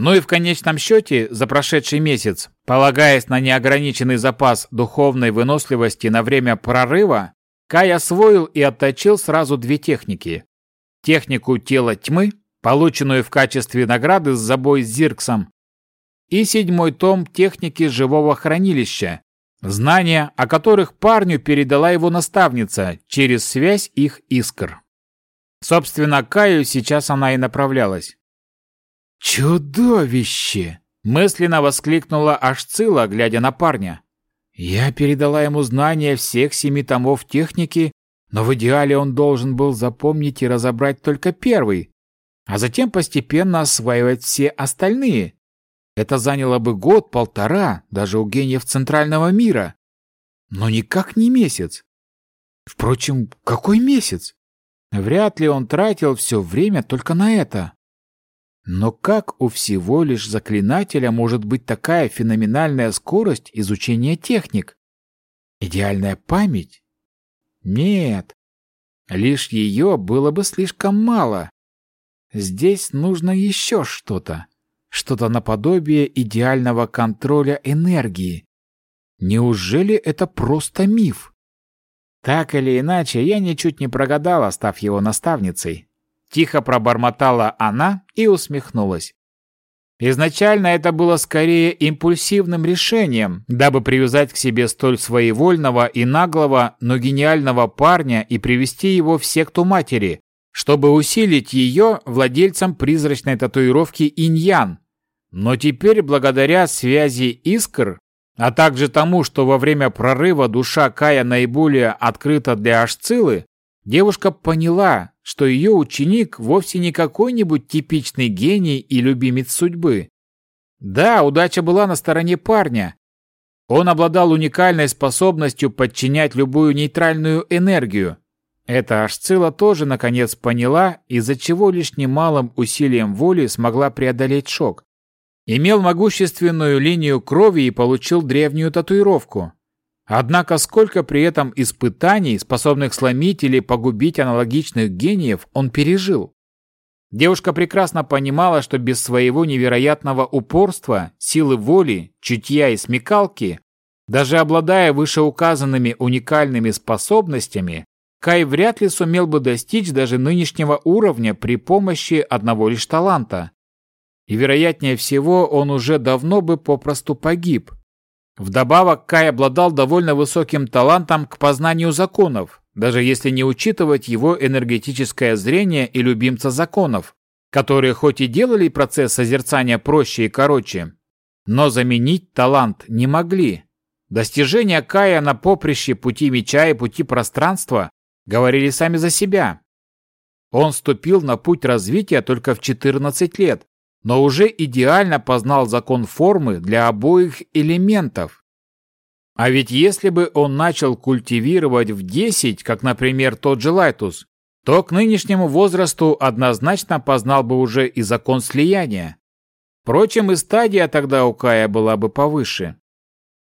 Ну и в конечном счете, за прошедший месяц, полагаясь на неограниченный запас духовной выносливости на время прорыва, Кай освоил и отточил сразу две техники. Технику тела тьмы, полученную в качестве награды за бой с Зирксом, и седьмой том техники живого хранилища, знания о которых парню передала его наставница через связь их искр. Собственно, Каю сейчас она и направлялась. «Чудовище!» – мысленно воскликнула Ашцила, глядя на парня. Я передала ему знания всех семи томов техники, но в идеале он должен был запомнить и разобрать только первый, а затем постепенно осваивать все остальные. Это заняло бы год-полтора, даже у гениев Центрального мира. Но никак не месяц. Впрочем, какой месяц? Вряд ли он тратил все время только на это. Но как у всего лишь заклинателя может быть такая феноменальная скорость изучения техник? Идеальная память? Нет. Лишь ее было бы слишком мало. Здесь нужно еще что-то. Что-то наподобие идеального контроля энергии. Неужели это просто миф? Так или иначе, я ничуть не прогадала, став его наставницей. Тихо пробормотала она и усмехнулась. Изначально это было скорее импульсивным решением, дабы привязать к себе столь своевольного и наглого, но гениального парня и привести его в секту матери, чтобы усилить ее владельцем призрачной татуировки иньян. Но теперь, благодаря связи искр, а также тому, что во время прорыва душа Кая наиболее открыта для Ашцилы, девушка поняла, что ее ученик вовсе не какой-нибудь типичный гений и любимец судьбы. Да, удача была на стороне парня. Он обладал уникальной способностью подчинять любую нейтральную энергию. Это Ашцила тоже наконец поняла, из-за чего лишь немалым усилием воли смогла преодолеть шок. Имел могущественную линию крови и получил древнюю татуировку. Однако сколько при этом испытаний, способных сломить или погубить аналогичных гениев, он пережил. Девушка прекрасно понимала, что без своего невероятного упорства, силы воли, чутья и смекалки, даже обладая вышеуказанными уникальными способностями, Кай вряд ли сумел бы достичь даже нынешнего уровня при помощи одного лишь таланта. И вероятнее всего он уже давно бы попросту погиб, Вдобавок Кай обладал довольно высоким талантом к познанию законов, даже если не учитывать его энергетическое зрение и любимца законов, которые хоть и делали процесс созерцания проще и короче, но заменить талант не могли. Достижения Кая на поприще пути меча и пути пространства говорили сами за себя. Он ступил на путь развития только в 14 лет, но уже идеально познал закон формы для обоих элементов. А ведь если бы он начал культивировать в 10, как, например, тот же Лайтус, то к нынешнему возрасту однозначно познал бы уже и закон слияния. Впрочем, и стадия тогда у Кая была бы повыше.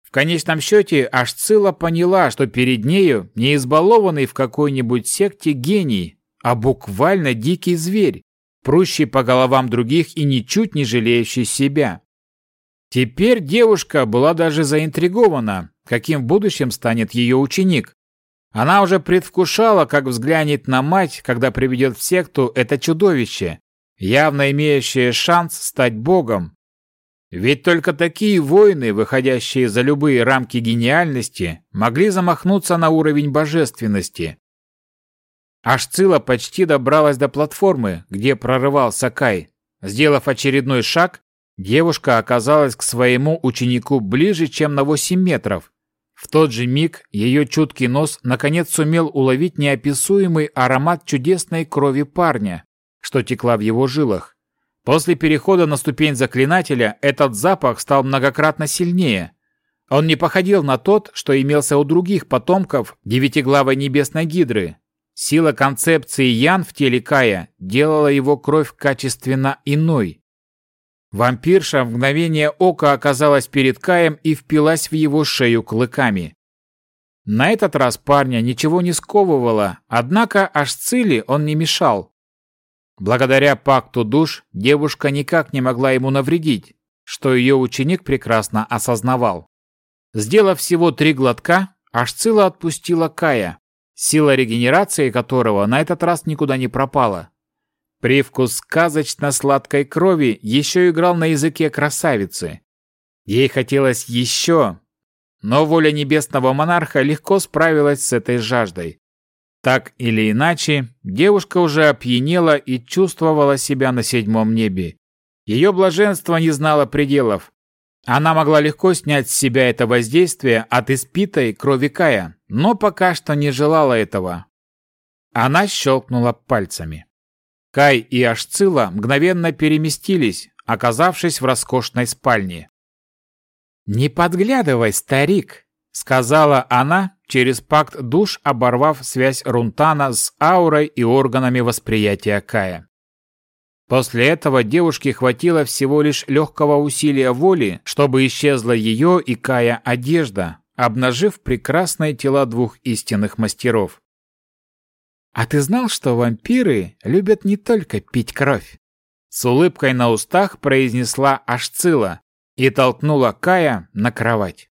В конечном счете, Ашцила поняла, что перед нею не избалованный в какой-нибудь секте гений, а буквально дикий зверь, прущий по головам других и ничуть не жалеющий себя. Теперь девушка была даже заинтригована, каким в будущем станет ее ученик. Она уже предвкушала, как взглянет на мать, когда приведет в секту это чудовище, явно имеющее шанс стать богом. Ведь только такие воины, выходящие за любые рамки гениальности, могли замахнуться на уровень божественности. Ашцила почти добралась до платформы, где прорывался Кай. Сделав очередной шаг, девушка оказалась к своему ученику ближе, чем на 8 метров. В тот же миг ее чуткий нос наконец сумел уловить неописуемый аромат чудесной крови парня, что текла в его жилах. После перехода на ступень заклинателя этот запах стал многократно сильнее. Он не походил на тот, что имелся у других потомков девятиглавой небесной гидры, Сила концепции Ян в теле Кая делала его кровь качественно иной. Вампирша в мгновение ока оказалась перед Каем и впилась в его шею клыками. На этот раз парня ничего не сковывало, однако аж цили он не мешал. Благодаря пакту душ девушка никак не могла ему навредить, что ее ученик прекрасно осознавал. Сделав всего три глотка, Ашцила отпустила Кая, сила регенерации которого на этот раз никуда не пропала. Привкус сказочно-сладкой крови еще играл на языке красавицы. Ей хотелось еще, но воля небесного монарха легко справилась с этой жаждой. Так или иначе, девушка уже опьянела и чувствовала себя на седьмом небе. Ее блаженство не знало пределов. Она могла легко снять с себя это воздействие от испитой крови Кая, но пока что не желала этого. Она щелкнула пальцами. Кай и Ашцила мгновенно переместились, оказавшись в роскошной спальне. «Не подглядывай, старик!» — сказала она, через пакт душ оборвав связь Рунтана с аурой и органами восприятия Кая. После этого девушке хватило всего лишь легкого усилия воли, чтобы исчезла ее и Кая одежда, обнажив прекрасные тела двух истинных мастеров. «А ты знал, что вампиры любят не только пить кровь?» С улыбкой на устах произнесла Ашцила, и толкнула Кая на кровать.